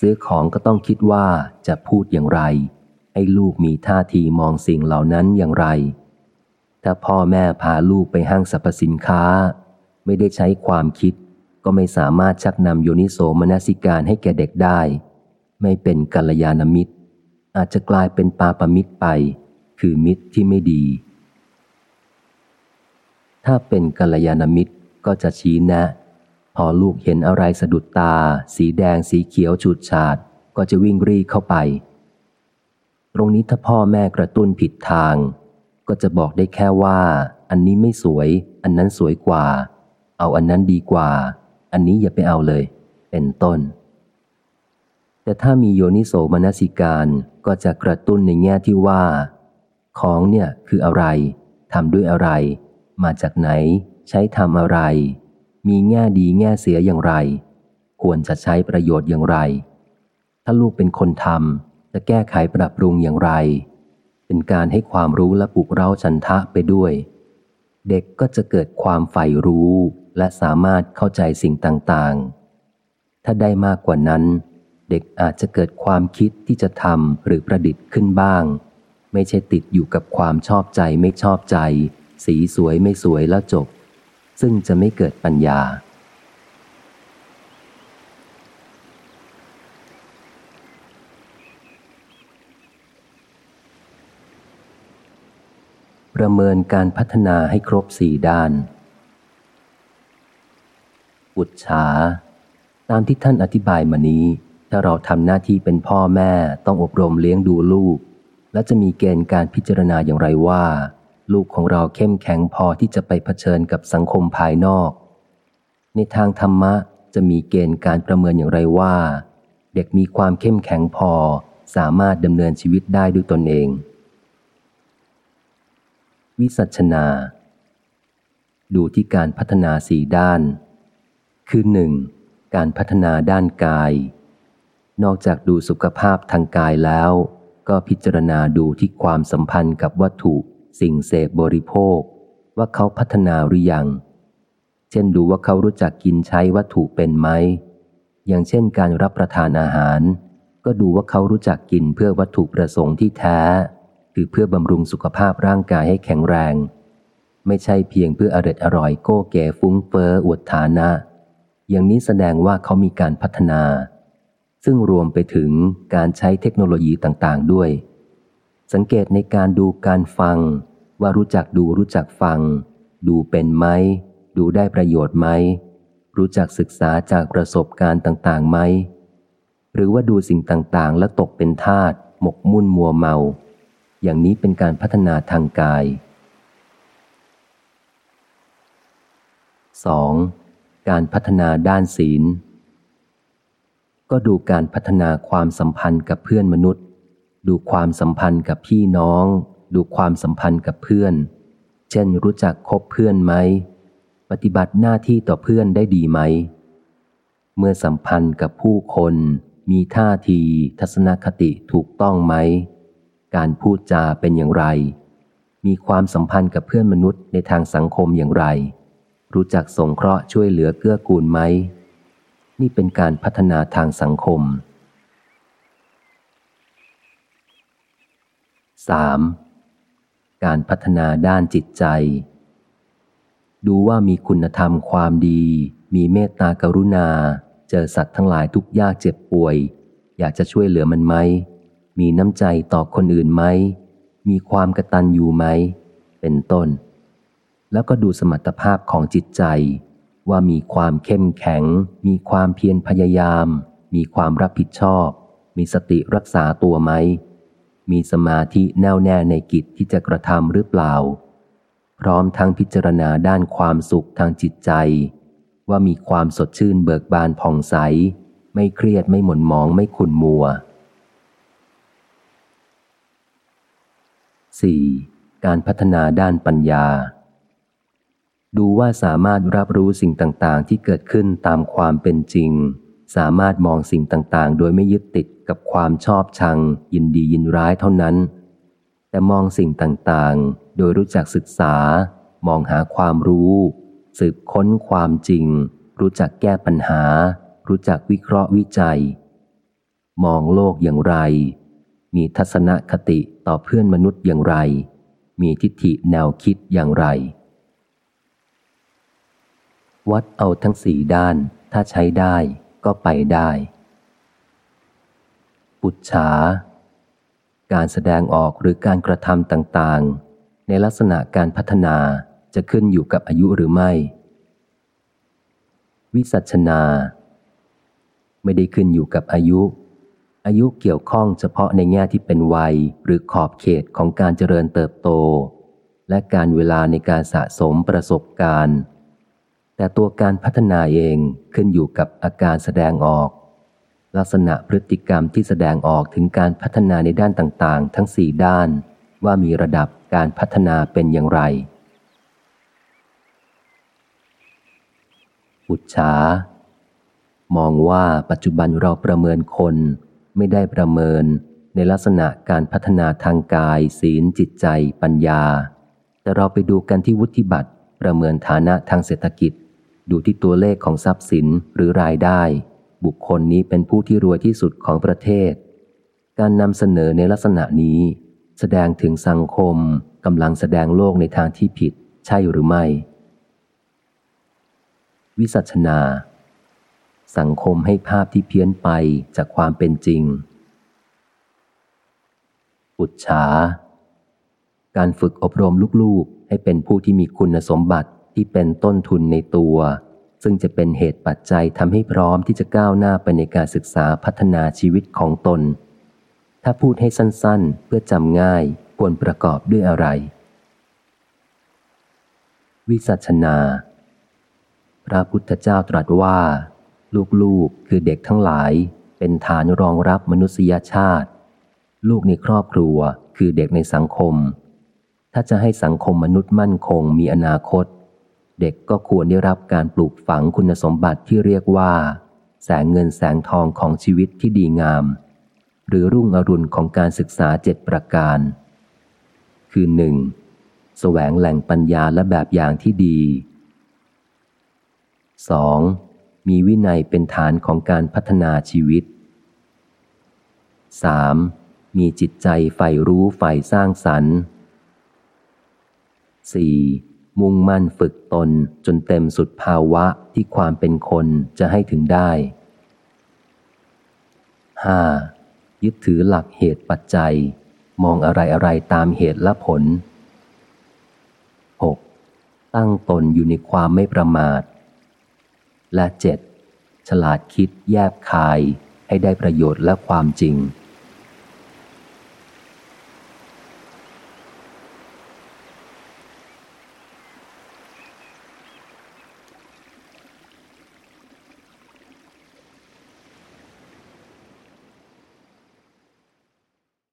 ซื้อของก็ต้องคิดว่าจะพูดอย่างไร ให้ลูกมีท่าทีมองสิ่งเหล่านั้นอย่างไร ถ้าพ่อแม่พาลูกไปห้างสรรพสินค้า ไม่ได้ใช้ความคิด ก็ไม่สามารถชักนำโยนิโสมนสิการให้แก่เด็กได้ ไม่เป็นกัลยาณมิตร อาจจะกลายเป็นปาปมิตรไป คือมิตรที่ไม่ดี ถ้าเป็นกัลยาณมิตรก็จะชี้แนะ พอลูกเห็นอะไรสะดุดตา สีแดงสีเขียวฉูดฉาดก็จะวิ่งรีเข้าไป ตรงนี้ถ้าพ่อแม่กระตุ้นผิดทาง ก็จะบอกได้แค่ว่า อันนี้ไม่สวย อันนั้นสวยกว่า เอาอันนั้นดีกว่า อันนี้อย่าไปเอาเลย เป็นต้น แต่ถ้ามีโยนิโสมนสิการก็จะกระตุ้นในแง่ที่ว่า ของเนี่ยคืออะไรทำด้วยอะไร มาจากไหน ใช้ทำอะไร มีแง่ดีแง่เสียอย่างไร ควรจะใช้ประโยชน์อย่างไร ถ้าลูกเป็นคนทำ จะแก้ไขปรับปรุงอย่างไร เป็นการให้ความรู้และปลุกเร้าฉันทะไปด้วย เด็กก็จะเกิดความใฝ่รู้และสามารถเข้าใจสิ่งต่างๆ ถ้าได้มากกว่านั้น เด็กอาจจะเกิดความคิดที่จะทำหรือประดิษฐ์ขึ้นบ้าง ไม่ใช่ติดอยู่กับความชอบใจไม่ชอบใจ สีสวยไม่สวยแล้วจบ ซึ่งจะไม่เกิดปัญญา ประเมินการพัฒนาให้ครบสี่ด้าน อุจฉา ตามที่ท่านอธิบายมานี้ ถ้าเราทำหน้าที่เป็นพ่อแม่ต้องอบรมเลี้ยงดูลูก และจะมีเกณฑ์การพิจารณาอย่างไรว่า ลูกของเราเข้มแข็งพอที่จะไปเผชิญกับสังคมภายนอก ในทางธรรมะจะมีเกณฑ์การประเมินอย่างไรว่า เด็กมีความเข้มแข็งพอสามารถดำเนินชีวิตได้ด้วยตนเอง วิสัชนา ดูที่การพัฒนาสี่ด้าน คือหนึ่งการพัฒนาด้านกาย นอกจากดูสุขภาพทางกายแล้ว ก็พิจารณาดูที่ความสัมพันธ์กับวัตถุสิ่งเสพบริโภค ว่าเขาพัฒนาหรือยัง เช่นดูว่าเขารู้จักกินใช้วัตถุเป็นไหม อย่างเช่นการรับประทานอาหาร ก็ดูว่าเขารู้จักกินเพื่อวัตถุประสงค์ที่แท้ คือเพื่อบำรุงสุขภาพร่างกายให้แข็งแรง ไม่ใช่เพียงเพื่ออร็ดอร่อยโก้แก่ฟุ้งเฟอ้ออวดฐานะ อย่างนี้แสดงว่าเขามีการพัฒนา ซึ่งรวมไปถึงการใช้เทคโนโลยีต่างๆด้วย สังเกตในการดูการฟัง ว่ารู้จักดูรู้จักฟัง ดูเป็นไหม ดูได้ประโยชน์ไหม รู้จักศึกษาจากประสบการณ์ต่างๆไหมหรือว่าดูสิ่งต่างๆ แล้วตกเป็นทาตหมกมุ่นมัวเมา อย่างนี้เป็นการพัฒนาทางกาย 2. การพัฒนาด้านศีล ก็ดูการพัฒนาความสัมพันธ์กับเพื่อนมนุษย์ ดูความสัมพันธ์กับพี่น้อง ดูความสัมพันธ์กับเพื่อน เช่นรู้จักคบเพื่อนไหม ปฏิบัติหน้าที่ต่อเพื่อนได้ดีไหม เมื่อสัมพันธ์กับผู้คน มีท่าที ทัศนคติถูกต้องไหม การพูดจาเป็นอย่างไร มีความสัมพันธ์กับเพื่อนมนุษย์ในทางสังคมอย่างไร รู้จักสงเคราะห์ช่วยเหลือเกื้อกูลไหม นี่เป็นการพัฒนาทางสังคม 3. การพัฒนาด้านจิตใจ ดูว่ามีคุณธรรมความดี มีเมตตากรุณา เจอสัตว์ทั้งหลายทุกยากเจ็บป่วย อยากจะช่วยเหลือมันไหม มีน้ำใจต่อคนอื่นไหม มีความกระตันอยู่ไหม เป็นต้น แล้วก็ดูสมรรถภาพของจิตใจ ว่ามีความเข้มแข็ง มีความเพียรพยายาม มีความรับผิดชอบ มีสติรักษาตัวไหม มีสมาธิแน่วแน่ในกิจที่จะกระทำหรือเปล่า พร้อมทั้งพิจารณาด้านความสุขทางจิตใจ ว่ามีความสดชื่นเบิกบานผ่องใส ไม่เครียดไม่หม่นหมองไม่ขุ่นมัว 4. การพัฒนาด้านปัญญา ดูว่าสามารถรับรู้สิ่งต่างๆ ที่เกิดขึ้นตามความเป็นจริง สามารถมองสิ่งต่างๆ โดยไม่ยึดติดกับความชอบชัง ยินดียินร้ายเท่านั้น แต่มองสิ่งต่างๆ โดยรู้จักศึกษา มองหาความรู้ สืบค้นความจริง รู้จักแก้ปัญหา รู้จักวิเคราะห์วิจัย มองโลกอย่างไร มีทัศนคติต่อเพื่อนมนุษย์อย่างไร มีทิฏฐิแนวคิดอย่างไร วัดเอาทั้งสี่ด้าน ถ้าใช้ได้ก็ไปได้ ปุจฉา การแสดงออกหรือการกระทำต่างๆ ในลักษณะการพัฒนาจะขึ้นอยู่กับอายุหรือไม่ วิสัชนา ไม่ได้ขึ้นอยู่กับอายุ อายุเกี่ยวข้องเฉพาะในแง่ที่เป็นวัยหรือขอบเขตของการเจริญเติบโต และการเวลาในการสะสมประสบการณ์ แต่ตัวการพัฒนาเองขึ้นอยู่กับอาการแสดงออก ลักษณะพฤติกรรมที่แสดงออกถึงการพัฒนาในด้านต่างๆ ทั้งสี่ด้าน ว่ามีระดับการพัฒนาเป็นอย่างไรอุจฉามองว่าปัจจุบันเราประเมินคน ไม่ได้ประเมินในลักษณะการพัฒนาทางกาย ศีลจิตใจ ปัญญา แต่เราไปดูกันที่วุฒิบัตรประเมินฐานะทางเศรษฐกิจ ดูที่ตัวเลขของทรัพย์สินหรือรายได้ บุคคลนี้เป็นผู้ที่รวยที่สุดของประเทศ การนำเสนอในลักษณะนี้ แสดงถึงสังคมกำลังแสดงโลกในทางที่ผิด ใช่หรือไม่ วิสัชนา สังคมให้ภาพที่เพี้ยนไปจากความเป็นจริง อุจฉา การฝึกอบรมลูกๆ ให้เป็นผู้ที่มีคุณสมบัติที่เป็นต้นทุนในตัว ซึ่งจะเป็นเหตุปัจจัยทำให้พร้อมที่จะก้าวหน้าไปในการศึกษาพัฒนาชีวิตของตน ถ้าพูดให้สั้นๆ เพื่อจำง่ายควรประกอบด้วยอะไร วิสัชนา พระพุทธเจ้าตรัสว่า ลูกๆ คือเด็กทั้งหลาย เป็นฐานรองรับมนุษยชาติ ลูกในครอบครัวคือเด็กในสังคม ถ้าจะให้สังคมมนุษย์มั่นคงมีอนาคต เด็กก็ควรได้รับการปลูกฝังคุณสมบัติที่เรียกว่า แสงเงินแสงทองของชีวิตที่ดีงาม หรือรุ่งอรุณของการศึกษาเจ็ดประการ คือหนึ่งแสวงแหล่งปัญญาและแบบอย่างที่ดี 2. มีวินัยเป็นฐานของการพัฒนาชีวิต 3. มีจิตใจใฝ่รู้ใฝ่สร้างสรรค์ 4. มุ่งมั่นฝึกตนจนเต็มสุดภาวะที่ความเป็นคนจะให้ถึงได้ 5. ยึดถือหลักเหตุปัจจัย มองอะไรอะไรตามเหตุและผล 6. ตั้งตนอยู่ในความไม่ประมาท และ 7. ฉลาดคิดแยบคายให้ได้ประโยชน์และความจริง